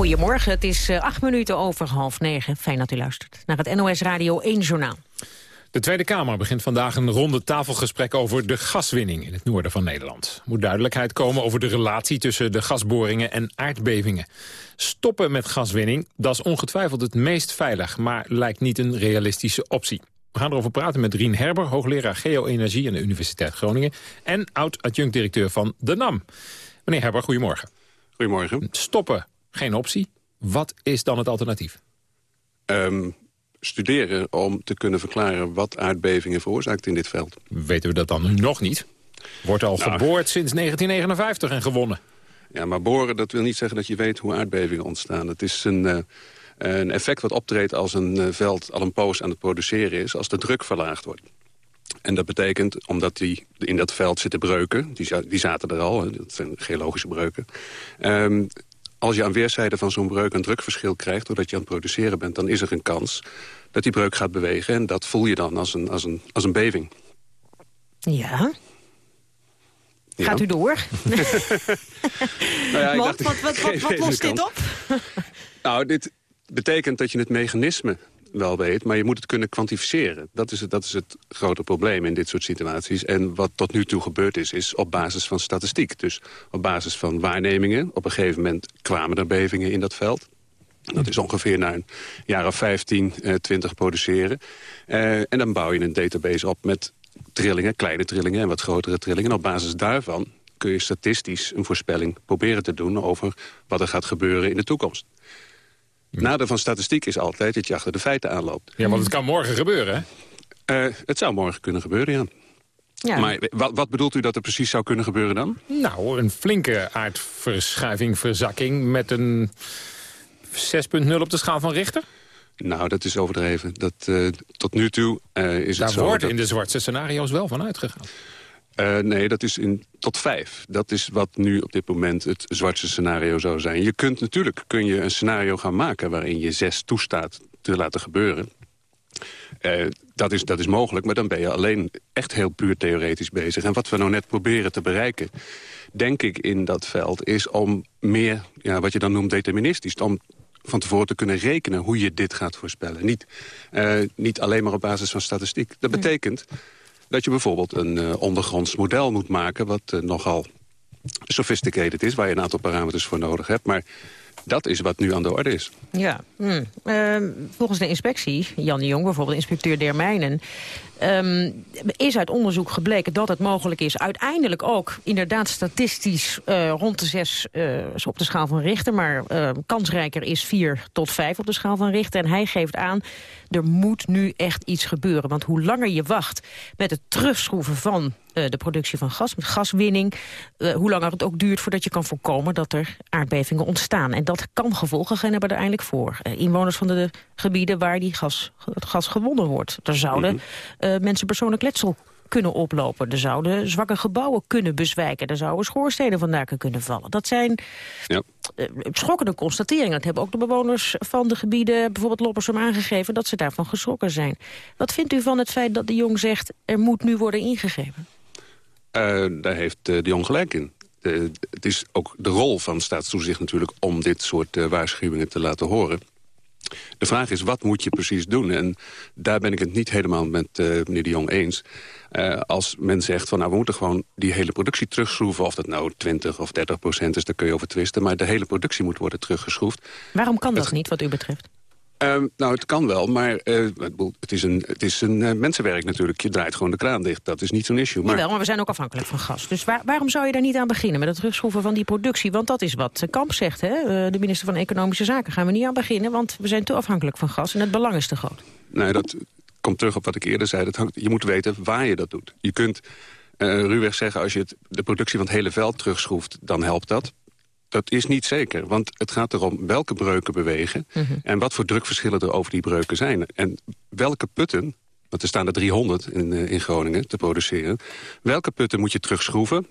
Speaker 5: Goedemorgen, het is uh, acht minuten over half negen. Fijn dat u luistert naar het NOS Radio 1 Journaal.
Speaker 4: De Tweede Kamer begint vandaag een ronde tafelgesprek over de gaswinning in het noorden van Nederland. Er moet duidelijkheid komen over de relatie tussen de gasboringen en aardbevingen. Stoppen met gaswinning, dat is ongetwijfeld het meest veilig, maar lijkt niet een realistische optie. We gaan erover praten met Rien Herber, hoogleraar geo-energie aan de Universiteit Groningen en oud-adjunct-directeur van de NAM. Meneer Herber, goedemorgen.
Speaker 28: Goedemorgen.
Speaker 4: Stoppen geen optie. Wat is dan het alternatief?
Speaker 28: Um, studeren om te kunnen verklaren wat aardbevingen veroorzaakt in dit veld.
Speaker 4: Weten we dat dan nu nog niet? Wordt al nou, geboord sinds 1959 en gewonnen.
Speaker 28: Ja, maar boren, dat wil niet zeggen dat je weet hoe aardbevingen ontstaan. Het is een, uh, een effect wat optreedt als een uh, veld al een poos aan het produceren is... als de druk verlaagd wordt. En dat betekent, omdat die, in dat veld zitten breuken... die, die zaten er al, dat zijn geologische breuken... Ehm, als je aan weerszijden van zo'n breuk een drukverschil krijgt... doordat je aan het produceren bent, dan is er een kans dat die breuk gaat bewegen. En dat voel je dan als een, als een, als een beving.
Speaker 5: Ja.
Speaker 28: Ja.
Speaker 5: Gaat u door?
Speaker 28: Nou ja,
Speaker 5: Want,
Speaker 28: dacht,
Speaker 5: wat, wat, wat, wat lost dit op?
Speaker 28: Nou, dit betekent dat je het mechanisme wel weet, maar je moet het kunnen kwantificeren. Dat is het, dat is het grote probleem in dit soort situaties. En wat tot nu toe gebeurd is, is op basis van statistiek. Dus op basis van waarnemingen. Op een gegeven moment kwamen er bevingen in dat veld. Dat is ongeveer na een jaar of 15, eh, 20 produceren. Eh, en dan bouw je een database op met trillingen, kleine trillingen en wat grotere trillingen. En op basis daarvan kun je statistisch een voorspelling proberen te doen... over wat er gaat gebeuren in de toekomst. Nadeel van statistiek is altijd dat je achter de feiten aanloopt.
Speaker 4: Ja, want het kan morgen gebeuren, hè?
Speaker 28: Eh, het zou morgen kunnen gebeuren, ja.
Speaker 5: Ja.
Speaker 28: Maar wat, wat bedoelt u dat er precies zou kunnen gebeuren dan?
Speaker 4: Nou, een flinke aardverschuiving, verzakking... met een 6.0 op de schaal van Richter?
Speaker 28: Nou, dat is overdreven. Dat, eh, tot nu toe eh, is
Speaker 4: Daar
Speaker 28: het zo...
Speaker 4: wordt
Speaker 28: dat-
Speaker 4: in de zwartste scenario's wel van uitgegaan.
Speaker 28: Eh, nee, dat is in, tot vijf. Dat is wat nu op dit moment het zwartste scenario zou zijn. Je kunt natuurlijk kun je een scenario gaan maken... waarin je zes toestaat te laten gebeuren. Eh, dat, is, dat is mogelijk, maar dan ben je alleen echt heel puur theoretisch bezig. En wat we nou net proberen te bereiken, denk ik in dat veld... is om meer, ja, wat je dan noemt deterministisch... om van tevoren te kunnen rekenen hoe je dit gaat voorspellen. Niet, eh, niet alleen maar op basis van statistiek. Dat betekent dat je bijvoorbeeld een eh, ondergronds model moet maken... wat eh, nogal sophisticated is, waar je een aantal parameters voor nodig hebt. Maar dat is wat nu aan de orde is.
Speaker 5: Ja, hm. Ehm, volgens de inspectie, Jan de Jong, bijvoorbeeld inspecteur Dermijnen... ehm, is uit onderzoek gebleken dat het mogelijk is... uiteindelijk ook inderdaad statistisch eh, rond de zes eh, op de schaal van Richter... maar eh, kansrijker is vier tot vijf op de schaal van Richter. En hij geeft aan, er moet nu echt iets gebeuren. Want hoe langer je wacht met het terugschroeven van eh, de productie van gas, met gaswinning... hoe langer het ook duurt voordat je kan voorkomen dat er aardbevingen ontstaan. En dat kan gevolgen gaan hebben uiteindelijk voor inwoners van de gebieden waar die gas, het gas gewonnen wordt. Er zouden eh, mensen persoonlijk letsel kunnen oplopen. Er zouden zwakke gebouwen kunnen bezwijken. Er zouden schoorstenen van daken kunnen vallen. Dat zijn
Speaker 28: Ja.
Speaker 5: eh, schokkende constateringen. Dat hebben ook de bewoners van de gebieden, bijvoorbeeld Loppersum, aangegeven... dat ze daarvan geschrokken zijn. Wat vindt u van het feit dat de Jong zegt... er moet nu worden ingegrepen?
Speaker 28: Eh, daar heeft eh, de Jong gelijk in. De- het is ook de rol van staatstoezicht natuurlijk... om dit soort eh, waarschuwingen te laten horen. De vraag is, wat moet je precies doen? En daar ben ik het niet helemaal met eh, meneer de Jong eens. Eh, als men zegt van, nou, we moeten gewoon die hele productie terugschroeven... of dat nou 20 of 30 procent is, daar kun je over twisten... maar de hele productie moet worden teruggeschroefd.
Speaker 5: Waarom kan dat niet, wat u betreft?
Speaker 28: Ehm, nou, het kan wel, maar eh, het is een, het is een eh, mensenwerk natuurlijk. Je draait gewoon de kraan dicht, dat is niet zo'n issue. Maar...
Speaker 5: Jawel, maar we zijn ook afhankelijk van gas. Dus waar- waarom zou je daar niet aan beginnen met het terugschroeven van die productie? Want dat is wat Kamp zegt, hè? Eh, de minister van Economische Zaken. Gaan we niet aan beginnen, want we zijn te afhankelijk van gas en het belang is te groot.
Speaker 28: Nee, dat komt terug op wat ik eerder zei. Dat hangt, je moet weten waar je dat doet. Je kunt eh ruwweg zeggen, als je het, de productie van het hele veld terugschroeft... dan helpt dat. Dat is niet zeker, want het gaat erom welke breuken bewegen... en wat voor drukverschillen er over die breuken zijn. En welke putten, want er staan er 300 in, eh, in Groningen te produceren... welke putten moet je terugschroeven...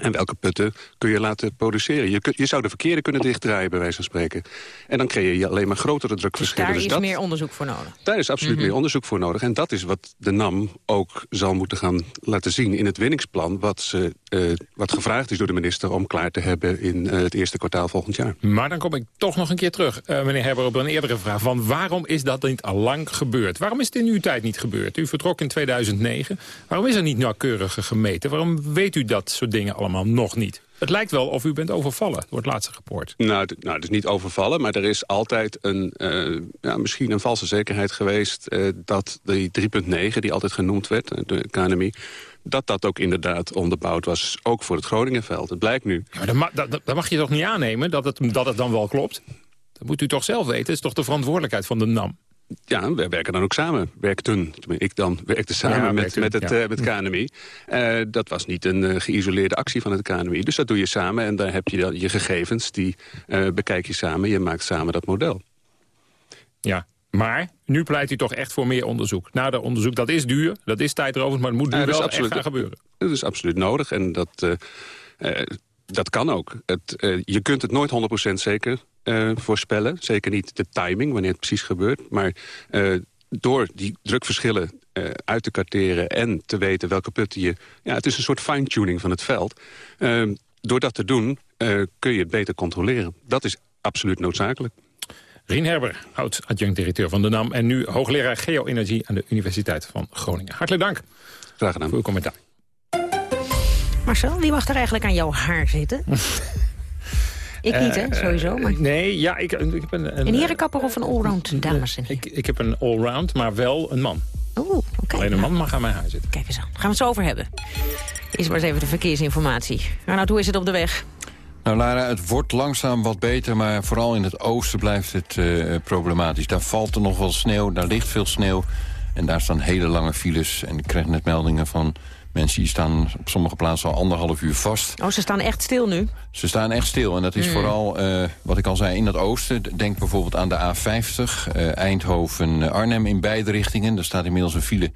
Speaker 28: En welke putten kun je laten produceren? Je, kun- je zou de verkeerde kunnen dichtdraaien, bij wijze van spreken. En dan creëer je alleen maar grotere drukverschillen.
Speaker 5: Daar
Speaker 28: Dus
Speaker 5: is
Speaker 28: dat,
Speaker 5: meer onderzoek voor nodig.
Speaker 28: daar is absoluut
Speaker 5: Mhm.
Speaker 28: meer onderzoek voor nodig. En dat is wat de NAM ook zal moeten gaan laten zien in het winningsplan... wat, ze, eh, wat gevraagd is door de minister om klaar te hebben in eh, het eerste kwartaal volgend jaar.
Speaker 4: Maar dan kom ik toch nog een keer terug, eh, meneer Herber, op een eerdere vraag. Van waarom is dat niet al lang gebeurd? Waarom is het in uw tijd niet gebeurd? U vertrok in 2009. Waarom is er niet nauwkeuriger gemeten? Waarom weet u dat soort dingen allemaal nog niet? Het lijkt wel of u bent overvallen door het laatste rapport.
Speaker 28: Nou, het, nou, is niet overvallen, maar er is altijd een, eh, ja, misschien een valse zekerheid geweest... eh, dat die 3.9, die altijd genoemd werd, eh, de KNMI... dat dat ook inderdaad onderbouwd was, ook voor het Groningenveld. Het blijkt nu.
Speaker 4: Ja, maar dan, ma- dat, dat mag je toch niet aannemen dat het, dat het dan wel klopt? Dat moet u toch zelf weten? Het is toch de verantwoordelijkheid van de NAM?
Speaker 28: Ja, we werken dan ook samen. Werkten, ik dan werkte samen
Speaker 4: Ja,
Speaker 28: met, met, het,
Speaker 4: ja.
Speaker 28: eh, met KNMI. Eh, dat was niet een eh, geïsoleerde actie van het KNMI. Dus dat doe je samen en daar heb je dan je gegevens. Die bekijk je samen, je maakt samen dat model.
Speaker 4: Ja, Maar nu pleit u toch echt voor meer onderzoek. Nou, dat onderzoek dat is duur, dat is tijdrovend, maar het moet nu
Speaker 28: Ja,
Speaker 4: wel
Speaker 28: absoluut-
Speaker 4: echt gaan gebeuren.
Speaker 28: Dat is absoluut nodig en dat, dat kan ook. Het, je kunt het nooit 100% zeker eh, voorspellen. Zeker niet de timing, wanneer het precies gebeurt. Maar eh, door die drukverschillen eh, uit te karteren en te weten welke putten je... Ja, het is een soort fine-tuning van het veld. Eh, door dat te doen eh, kun je het beter controleren. Dat is absoluut noodzakelijk.
Speaker 4: Rien Herber, oud-adjunct-directeur van de NAM... en nu hoogleraar geo-energie aan de Universiteit van Groningen. Hartelijk dank
Speaker 28: Graag gedaan.
Speaker 4: voor uw commentaar.
Speaker 5: Marcel, wie mag er eigenlijk aan jouw haar zitten? Ik niet, hè,
Speaker 4: Eh,
Speaker 5: sowieso. Maar...
Speaker 4: Nee, ja, ik, ik heb een...
Speaker 5: Een herenkapper of een allround, dames en heren?
Speaker 4: Ik, ik heb een allround, maar wel een man.
Speaker 5: Oeh, oké.
Speaker 4: Alleen een man mag aan mijn haar zitten.
Speaker 5: Kijk eens aan. Gaan we het zo over hebben. Eerst maar eens even de verkeersinformatie. Arnoud, hoe is het op de weg?
Speaker 3: Nou Lara, het wordt langzaam wat beter, maar vooral in het oosten blijft het eh, problematisch. Daar valt er nog wel sneeuw, daar ligt veel sneeuw. En daar staan hele lange files. En ik krijg net meldingen van mensen die staan op sommige plaatsen al anderhalf uur vast.
Speaker 5: Oh, ze staan echt stil nu.
Speaker 3: Ze staan echt stil en dat is
Speaker 5: Mm.
Speaker 3: vooral, eh, wat ik al zei, in het oosten. Denk bijvoorbeeld aan de A50, eh, Eindhoven-Arnhem in beide richtingen. Er staat inmiddels een file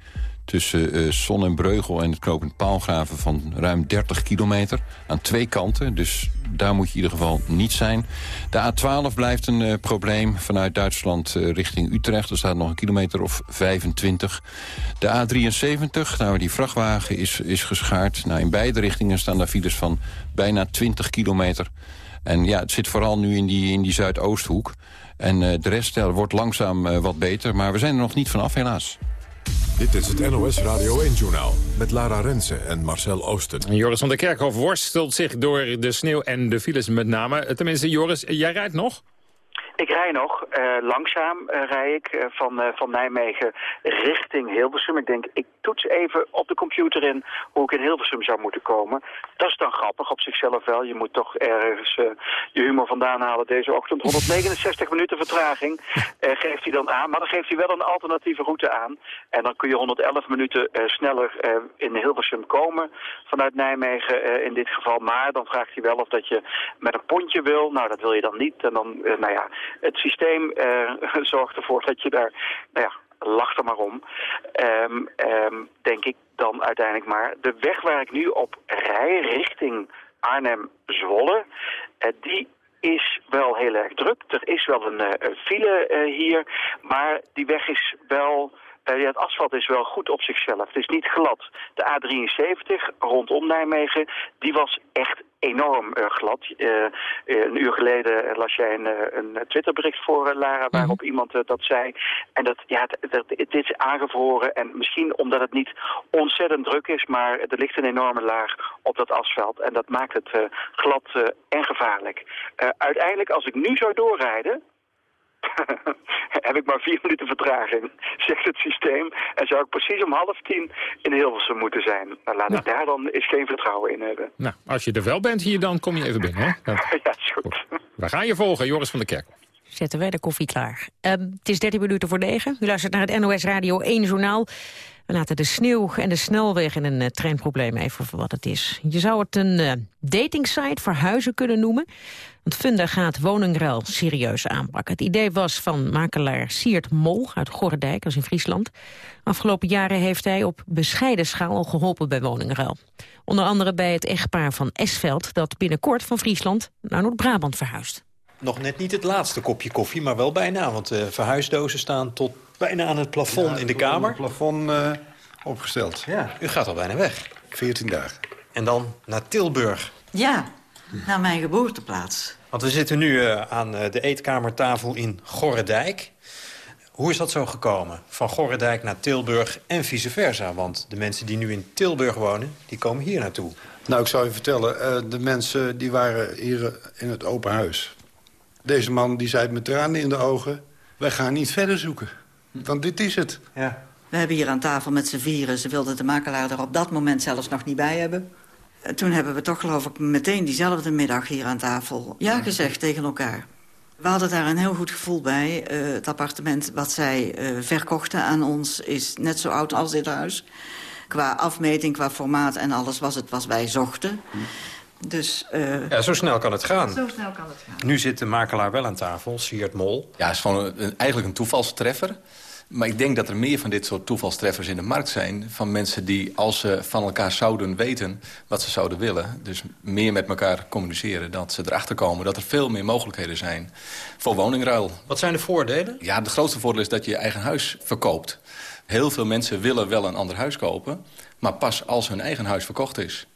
Speaker 3: tussen eh Son en Breugel en het knooppunt Paalgraven van ruim 30 kilometer. Aan twee kanten, dus daar moet je in ieder geval niet zijn. De A12 blijft een eh, probleem vanuit Duitsland eh, richting Utrecht. Er staat nog een kilometer of 25. De A73, nou, die vrachtwagen is, is geschaard. Nou, in beide richtingen staan daar files van bijna 20 kilometer. En ja, het zit vooral nu in die, in die Zuidoosthoek. En de rest wordt langzaam wat beter, maar we zijn er nog niet vanaf helaas.
Speaker 1: Dit is het NOS Radio 1-journaal met Lara Rensen en Marcel Oosten.
Speaker 4: En Joris van der Kerkhof worstelt zich door de sneeuw en de files met name. Tenminste, Joris, jij rijdt nog?
Speaker 29: Ik rij nog. Eh, langzaam eh, rij ik eh, van, van Nijmegen richting Hilversum. Ik denk, ik toets even op de computer in hoe ik in Hilversum zou moeten komen. Dat is dan grappig op zichzelf wel. Je moet toch ergens je humor vandaan halen deze ochtend. 169 minuten vertraging geeft hij dan aan. Maar dan geeft hij wel een alternatieve route aan. En dan kun je 111 minuten sneller in Hilversum komen vanuit Nijmegen in dit geval. Maar dan vraagt hij wel of dat je met een pontje wil. Nou, dat wil je dan niet. En dan, nou ja, het systeem eh, zorgt ervoor dat je daar, nou ja, lach er maar om. Ehm, ehm, denk ik dan uiteindelijk maar. De weg waar ik nu op rij richting Arnhem-Zwolle, eh, die is wel heel erg druk. Er is wel een, eh, file hier, maar die weg is wel... eh, ja, het asfalt is wel goed op zichzelf. Het is niet glad. De A73 rondom Nijmegen, die was echt enorm eh, glad. Eh, een uur geleden las jij een, een Twitterbericht voor, Lara, waarop iemand dat zei. En dat, ja, het, is aangevroren. En misschien omdat het niet ontzettend druk is, maar er ligt een enorme laag op dat asfalt. En dat maakt het glad en gevaarlijk. Uiteindelijk, als ik nu zou doorrijden, heb ik maar vier minuten vertraging, zegt het systeem. En zou ik precies om half tien in Hilversum moeten zijn. Nou, laat ik daar dan eens geen vertrouwen in hebben.
Speaker 4: Nou, als je er wel bent hier, dan kom je even binnen. Hè? Dat-
Speaker 29: Ja, is goed.
Speaker 4: We gaan je volgen, Joris van der Kerkhof.
Speaker 5: Zetten wij de koffie klaar. Ehm, het is 13 minuten voor 9. U luistert naar het NOS Radio 1 journaal. We laten de sneeuw en de snelweg in een eh, treinprobleem even voor wat het is. Je zou het een eh, datingsite voor huizen kunnen noemen. Want Funda gaat woningruil serieus aanpakken. Het idee was van makelaar Siert Mol uit Gorredijk, is in Friesland. Afgelopen jaren heeft hij op bescheiden schaal al geholpen bij woningruil. Onder andere bij het echtpaar van Esveld... dat binnenkort van Friesland naar Noord-Brabant verhuist.
Speaker 30: Nog net niet het laatste kopje koffie, maar wel bijna. Want de verhuisdozen staan tot bijna aan het plafond in de kamer.
Speaker 31: Het plafond eh, opgesteld.
Speaker 30: Ja, u gaat al bijna weg.
Speaker 31: 14 dagen.
Speaker 30: En dan naar Tilburg.
Speaker 32: Ja, naar mijn geboorteplaats.
Speaker 30: Want we zitten nu eh, aan eh, de eetkamertafel in Gorredijk. Hoe is dat zo gekomen? Van Gorredijk naar Tilburg en vice versa. Want de mensen die nu in Tilburg wonen, die komen hier naartoe.
Speaker 31: Nou, ik zou je vertellen, eh, de mensen die waren hier in het open huis. Deze man die zei met tranen in de ogen... wij gaan niet verder zoeken, want dit is het.
Speaker 30: Ja.
Speaker 32: We hebben hier aan tafel met z'n vieren. Ze wilden de makelaar er op dat moment zelfs nog niet bij hebben. Eh, Toen hebben we toch geloof ik meteen diezelfde middag hier aan tafel ja gezegd tegen elkaar. We hadden daar een heel goed gevoel bij. Eh, het appartement wat zij eh, verkochten aan ons is net zo oud als dit huis. Qua afmeting, qua formaat en alles was het wat wij zochten. Dus, uh,
Speaker 30: ja, zo snel kan het gaan.
Speaker 32: Zo snel kan het gaan.
Speaker 30: Nu zit de makelaar wel aan tafel, Siert Mol.
Speaker 33: Ja, het is gewoon een, eigenlijk een toevalstreffer. Maar ik denk dat er meer van dit soort toevalstreffers in de markt zijn... van mensen die, als ze van elkaar zouden weten wat ze zouden willen... dus meer met elkaar communiceren, dat ze erachter komen... dat er veel meer mogelijkheden zijn voor woningruil.
Speaker 30: Wat zijn de voordelen?
Speaker 33: Ja, de grootste voordeel is dat je je eigen huis verkoopt. Heel veel mensen willen wel een ander huis kopen... maar pas als hun eigen huis verkocht is.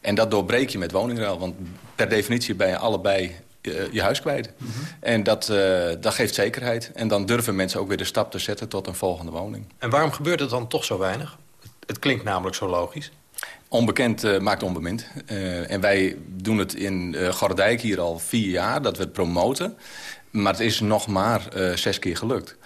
Speaker 33: En dat doorbreek je met woningruil. Want per definitie ben je allebei je, je huis kwijt. En dat, uh, dat geeft zekerheid. En dan durven mensen ook weer de stap te zetten tot een volgende woning.
Speaker 30: En waarom gebeurt het dan toch zo weinig? Het klinkt namelijk zo logisch.
Speaker 33: Onbekend uh, maakt onbemind. Uh, en wij doen het in uh, Gordijk hier al vier jaar, dat we het promoten. Maar het is nog maar zes keer gelukt.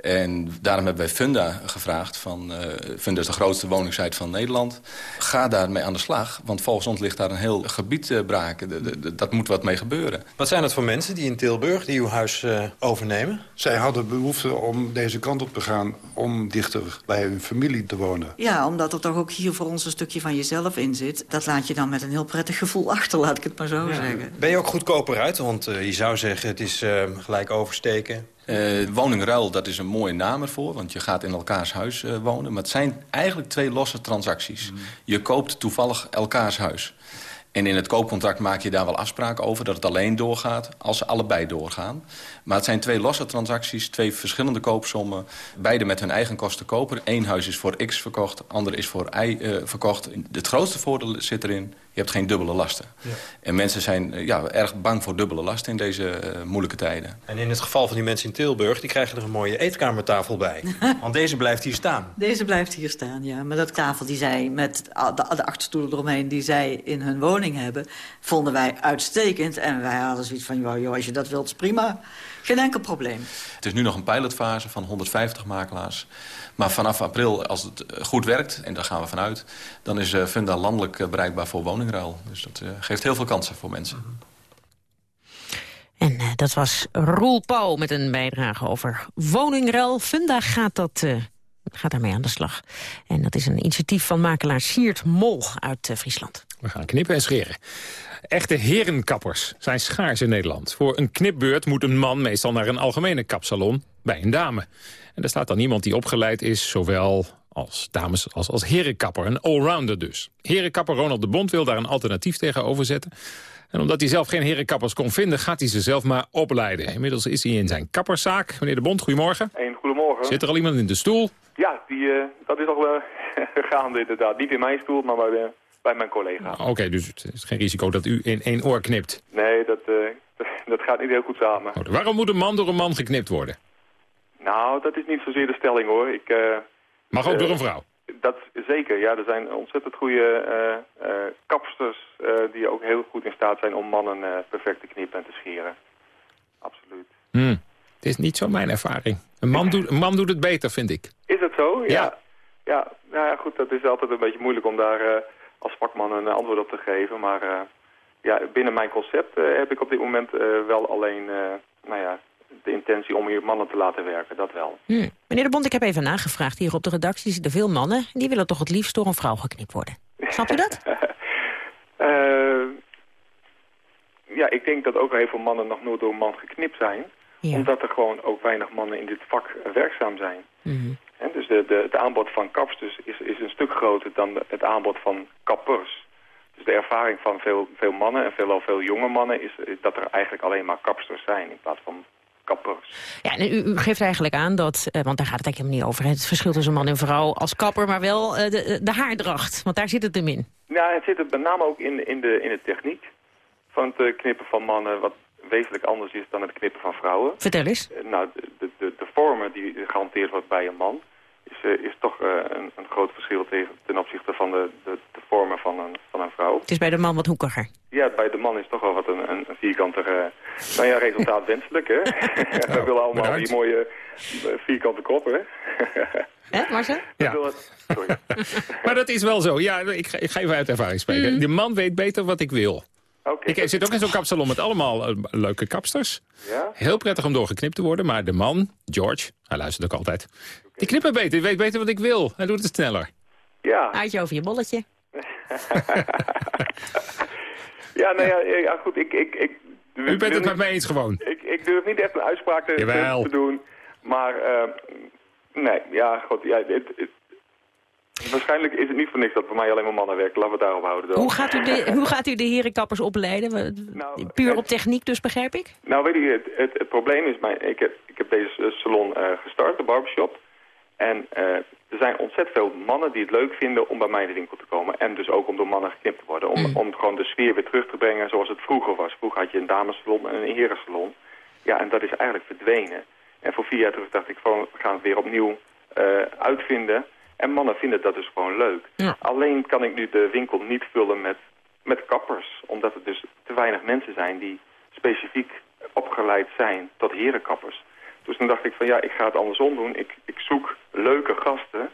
Speaker 33: En daarom hebben wij Funda gevraagd. Van, uh, Funda is de grootste woningsite van Nederland. Ga daarmee aan de slag, want volgens ons ligt daar een heel gebied uh, braken. Dat moet wat mee gebeuren.
Speaker 30: Wat zijn dat voor mensen die in Tilburg die uw huis uh, overnemen?
Speaker 31: Zij hadden behoefte om deze kant op te gaan... om dichter bij hun familie te wonen.
Speaker 32: Ja, omdat er toch ook hier voor ons een stukje van jezelf in zit. Dat laat je dan met een heel prettig gevoel achter, laat ik het maar zo ja. zeggen.
Speaker 30: Ben je ook goedkoper uit? Want je zou zeggen, het is gelijk oversteken.
Speaker 33: Uh, woningruil, dat is een mooie naam ervoor, want je gaat in elkaars huis uh, wonen. Maar het zijn eigenlijk twee losse transacties. Mm. Je koopt toevallig elkaars huis. En in het koopcontract maak je daar wel afspraken over... dat het alleen doorgaat als ze allebei doorgaan. Maar het zijn twee losse transacties, twee verschillende koopsommen. Beide met hun eigen kosten koper. Eén huis is voor X verkocht, ander is voor Y uh, verkocht. Het grootste voordeel zit erin, je hebt geen dubbele lasten. Ja. En mensen zijn uh, ja, erg bang voor dubbele lasten in deze uh, moeilijke tijden.
Speaker 30: En in het geval van die mensen in Tilburg... die krijgen er een mooie eetkamertafel bij. Want deze blijft hier staan.
Speaker 32: Deze blijft hier staan, ja. Maar dat tafel die zij met de, de achterstoelen eromheen... die zij in hun woning hebben, vonden wij uitstekend. En wij hadden zoiets van, joh, als je dat wilt, is prima. Geen enkel probleem.
Speaker 33: Het is nu nog een pilotfase van 150 makelaars. Maar vanaf april, als het goed werkt, en daar gaan we vanuit... dan is Funda landelijk bereikbaar voor woningruil. Dus dat geeft heel veel kansen voor mensen.
Speaker 5: En uh, dat was Roel Pauw met een bijdrage over woningruil. Funda gaat, dat, uh, gaat daarmee aan de slag. En dat is een initiatief van makelaar Siert Mol uit uh, Friesland.
Speaker 4: We gaan knippen en scheren. Echte herenkappers zijn schaars in Nederland. Voor een knipbeurt moet een man meestal naar een algemene kapsalon bij een dame. En daar staat dan iemand die opgeleid is, zowel als dames als als herenkapper. Een allrounder dus. Herenkapper Ronald de Bond wil daar een alternatief tegenover zetten. En omdat hij zelf geen herenkappers kon vinden, gaat hij ze zelf maar opleiden. Inmiddels is hij in zijn kapperszaak. Meneer de Bond, goedemorgen.
Speaker 34: Een goedemorgen.
Speaker 4: Zit er al iemand in de stoel?
Speaker 34: Ja, die, uh, dat is al wel gaande inderdaad. Niet in mijn stoel, maar bij, de, bij mijn collega.
Speaker 4: Oké, okay, dus het is geen risico dat u in één oor knipt?
Speaker 34: Nee, dat, uh, dat gaat niet heel goed samen.
Speaker 4: Oh, waarom moet een man door een man geknipt worden?
Speaker 34: Nou, dat is niet zozeer de stelling hoor. Ik, uh,
Speaker 4: Mag ook door een vrouw?
Speaker 34: Dat zeker, ja. Er zijn ontzettend goede uh, uh, kapsters uh, die ook heel goed in staat zijn om mannen perfect te knippen en te scheren. Absoluut.
Speaker 4: Hmm. Het is niet zo mijn ervaring. Een man, doet, een man doet het beter, vind ik.
Speaker 34: Is het zo? Ja. Ja, ja nou ja goed, dat is altijd een beetje moeilijk om daar als vakman een antwoord op te geven. Maar ja, binnen mijn concept heb ik op dit moment wel alleen, nou ja, de intentie om hier mannen te laten werken, dat wel.
Speaker 5: Hmm. Meneer de Bond, ik heb even nagevraagd. Hier op de redactie zitten veel mannen. Die willen toch het liefst door een vrouw geknipt worden. Snap u dat?
Speaker 34: ja, ik denk dat ook heel veel mannen nog nooit door een man geknipt zijn. Ja. Omdat er gewoon ook weinig mannen in dit vak werkzaam zijn.
Speaker 5: Mm -hmm.
Speaker 34: Dus de, de, het aanbod van kapsters is, is een stuk groter dan het aanbod van kappers. Dus de ervaring van veel, veel mannen en veelal veel jonge mannen is dat er eigenlijk alleen maar kapsters zijn in plaats van kappers.
Speaker 5: Ja, en u, u, geeft eigenlijk aan dat, uh, want daar gaat het eigenlijk helemaal niet over... het verschil tussen man en vrouw als kapper, maar wel uh, de, de haardracht. Want daar zit het hem in.
Speaker 34: Ja, het zit het met name ook in, in, de, in de techniek van het uh, knippen van mannen... wat wezenlijk anders is dan het knippen van vrouwen.
Speaker 5: Vertel eens.
Speaker 34: nou, de, de, de vormen die gehanteerd wordt bij een man... is, is toch een, een groot verschil tegen, ten opzichte van de, de, de vormen van een, van een vrouw.
Speaker 5: Het is bij de man wat hoekiger.
Speaker 34: Ja, bij de man is toch wel wat een, een, een. Nou ja, resultaat wenselijk, hè? We willen allemaal bedankt. die mooie vierkante koppen,
Speaker 5: hè? Marcel?
Speaker 4: Ja.
Speaker 34: Sorry.
Speaker 4: maar dat is wel zo. Ja, ik ga, ik ga even uit ervaring spreken. Mm. De man weet beter wat ik wil.
Speaker 34: Okay,
Speaker 4: ik zit ook in zo'n kapsalon met allemaal uh, leuke kapsters.
Speaker 34: Ja?
Speaker 4: Heel prettig om doorgeknipt te worden. Maar de man, George, hij luistert ook altijd. Okay. Die knipt me beter, die weet beter wat ik wil. Hij doet het sneller.
Speaker 34: Ja.
Speaker 5: Uitje over je bolletje.
Speaker 34: Ja, nou ja, ja goed, ik... ik, ik
Speaker 4: U bent het met mij eens gewoon.
Speaker 34: Ik, ik durf niet echt een uitspraak te, te doen. Maar, eh, nee, ja, goed, ja, het, het- waarschijnlijk is het niet voor niks dat voor mij alleen maar mannen werken. Laten we het daarop houden dan.
Speaker 5: Hoe gaat u de, hoe gaat u de herenkappers opleiden? We- Puur op techniek dus, begrijp ik?
Speaker 34: Nou, weet je, het, het, het probleem is, mijn, ik, heb, ik heb deze salon eh, gestart, de barbershop. En eh, er zijn ontzettend veel mannen die het leuk vinden om bij mij in de winkel te komen. En dus ook om door mannen geknipt te worden. Om, om gewoon de sfeer weer terug te brengen zoals het vroeger was. Vroeger had je een damessalon en een herensalon. Ja, en dat is eigenlijk verdwenen. En voor vier jaar terug dacht ik van, we gaan het weer opnieuw eh, uitvinden. En mannen vinden dat dus gewoon leuk. Alleen kan ik nu de winkel niet vullen met, met kappers. Omdat er dus te weinig mensen zijn die specifiek opgeleid zijn tot herenkappers. Dus toen dacht ik van ja, ik ga het andersom doen. Ik, ik zoek leuke gasten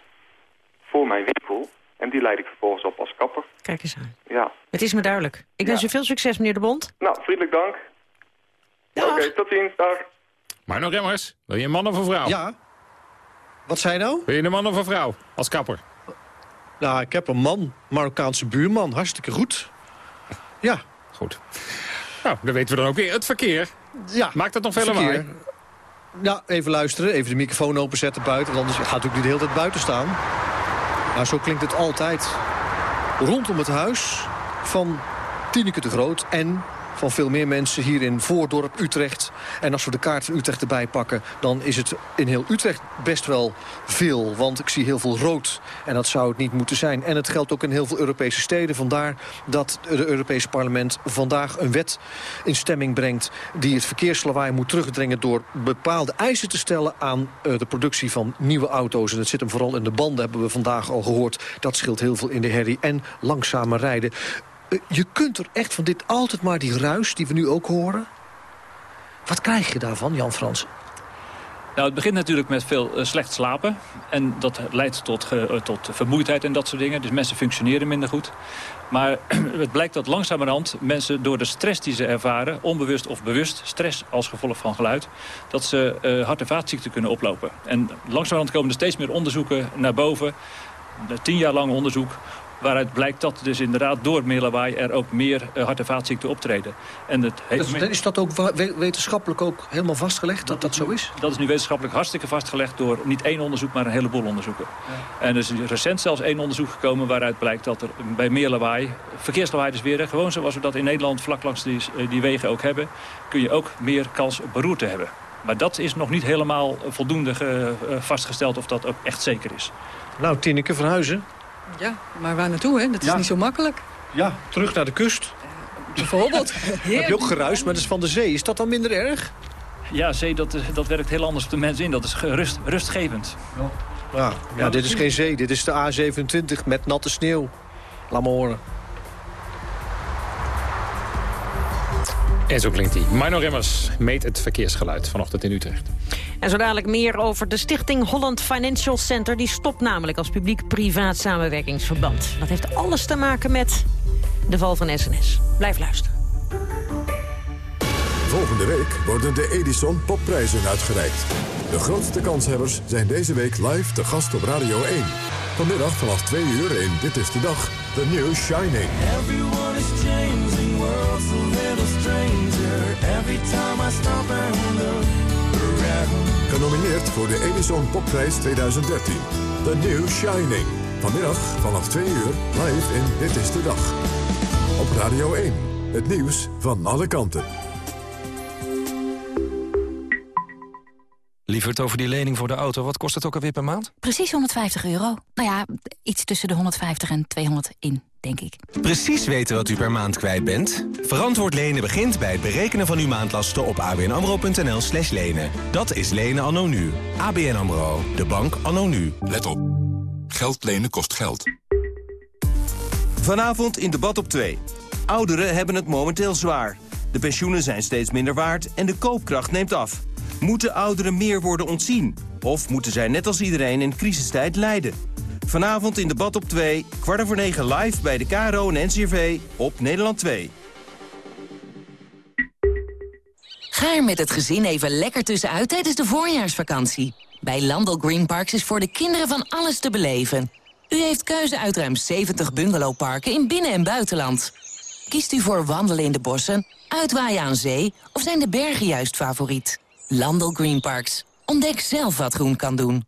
Speaker 34: voor mijn winkel. En die leid ik vervolgens op als kapper.
Speaker 5: Kijk eens aan.
Speaker 34: Ja.
Speaker 5: Het is me duidelijk. Ik wens u veel succes, meneer De Bond.
Speaker 34: Nou, vriendelijk dank. Oké, tot ziens. Dag.
Speaker 4: Maar nog Remmers, wil je een man of een vrouw?
Speaker 14: Ja. Wat zei je nou?
Speaker 4: Wil je een man of een vrouw als kapper?
Speaker 14: Nou, ik heb een man, Marokkaanse buurman. Hartstikke goed. Ja.
Speaker 4: Goed. Nou, dan weten we dan ook weer. Het verkeer.
Speaker 14: Ja.
Speaker 4: Maakt het nog veel lawaai?
Speaker 14: Ja, even luisteren. Even de microfoon openzetten buiten. Want anders gaat natuurlijk niet de hele tijd buiten staan. Maar zo klinkt het altijd. Rondom het huis van Tineke de Groot en van veel meer mensen hier in Voordorp, Utrecht. En als we de kaart van Utrecht erbij pakken... dan is het in heel Utrecht best wel veel. Want ik zie heel veel rood. En dat zou het niet moeten zijn. En het geldt ook in heel veel Europese steden. Vandaar dat het Europese parlement vandaag een wet in stemming brengt... die het verkeerslawaai moet terugdringen... door bepaalde eisen te stellen aan eh, de productie van nieuwe auto's. En dat zit hem vooral in de banden, hebben we vandaag al gehoord. Dat scheelt heel veel in de herrie en langzamer rijden. Eh, je kunt er echt van dit altijd maar die ruis die we nu ook horen. Wat krijg je daarvan, Jan Fransen?
Speaker 16: Nou, het begint natuurlijk met veel eh, slecht slapen. En dat leidt tot, eh, tot vermoeidheid en dat soort dingen. Dus mensen functioneren minder goed. Maar het blijkt dat langzamerhand mensen door de stress die ze ervaren... onbewust of bewust, stress als gevolg van geluid... dat ze eh, hart- en vaatziekten kunnen oplopen. En langzamerhand komen er steeds meer onderzoeken naar boven. Tien jaar lang onderzoek waaruit blijkt dat dus inderdaad door meer lawaai... er ook meer eh, hart- en vaatziekten optreden. En het heeft
Speaker 14: Dat, is dat ook wetenschappelijk ook helemaal vastgelegd, dat dat zo is?
Speaker 16: Dat is nu wetenschappelijk hartstikke vastgelegd door niet één onderzoek, maar een heleboel onderzoeken. En er is recent zelfs één onderzoek gekomen waaruit blijkt dat er bij meer lawaai, verkeerslawaai dus weer, gewoon zoals we dat in Nederland vlak langs die, eh, die wegen ook hebben, kun je ook meer kans op beroerte hebben. Maar dat is nog niet helemaal voldoende ge- eh, vastgesteld of dat ook echt zeker is.
Speaker 14: Nou, Tineke Verhuizen.
Speaker 35: Ja, maar waar naartoe, hè? Dat is
Speaker 14: Ja.
Speaker 35: niet zo makkelijk.
Speaker 14: Ja, terug naar de kust.
Speaker 35: Bijvoorbeeld.
Speaker 14: Heb je ook geruis, maar dat is van de zee. Is dat dan minder erg?
Speaker 16: Ja, zee, dat, is- dat werkt heel anders op de mensen in. Dat is gerust, rustgevend.
Speaker 14: Ja, ja, dit is geen zee. Dit is de A27 met natte sneeuw. Laat me horen.
Speaker 4: En zo klinkt hij. Mino Remmers meet het verkeersgeluid vanochtend in Utrecht.
Speaker 5: En zo dadelijk meer over de stichting Holland Financial Center. Die stopt namelijk als publiek-privaat samenwerkingsverband. Dat heeft alles te maken met de val van SNS. Blijf luisteren.
Speaker 1: Volgende week worden de Edison Popprijzen uitgereikt. De grootste kanshebbers zijn deze week live te gast op Radio 1. Vanmiddag vanaf 2 uur in Dit is de Dag, de New Shining.
Speaker 36: Everyone is changing, world's a little stranger every time I stop and look around.
Speaker 1: Genomineerd voor de Edison Popprijs 2013. The New Shining. Vanmiddag vanaf 2 uur live in Dit is de Dag. Op Radio 1. Het nieuws van alle kanten.
Speaker 10: Lieverd, over die lening voor de auto, wat kost het ook alweer per maand?
Speaker 37: Precies 150 euro. Nou ja, iets tussen de 150 en 200 in, denk ik.
Speaker 38: Precies weten wat u per maand kwijt bent? Verantwoord lenen begint bij het berekenen van uw maandlasten op abnamro.nl slash lenen. Dat is lenen anno nu. ABN AMRO, de bank anno nu.
Speaker 7: Let op. Geld lenen kost geld.
Speaker 39: Vanavond in debat op 2. Ouderen hebben het momenteel zwaar. De pensioenen zijn steeds minder waard en de koopkracht neemt af. Moeten ouderen meer worden ontzien? Of moeten zij net als iedereen in crisistijd lijden? Vanavond in debat op 2, kwart over 9 live bij de KRO en NCRV op Nederland 2.
Speaker 20: Ga er met het gezin even lekker tussenuit tijdens de voorjaarsvakantie. Bij Landel Green Parks is voor de kinderen van alles te beleven. U heeft keuze uit ruim 70 bungalowparken in binnen- en buitenland. Kiest u voor wandelen in de bossen, uitwaaien aan zee... of zijn de bergen juist favoriet? Landel Green Parks. Ontdek zelf wat groen kan doen.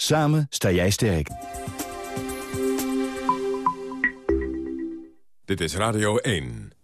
Speaker 40: Samen sta jij sterk.
Speaker 1: Dit is Radio 1.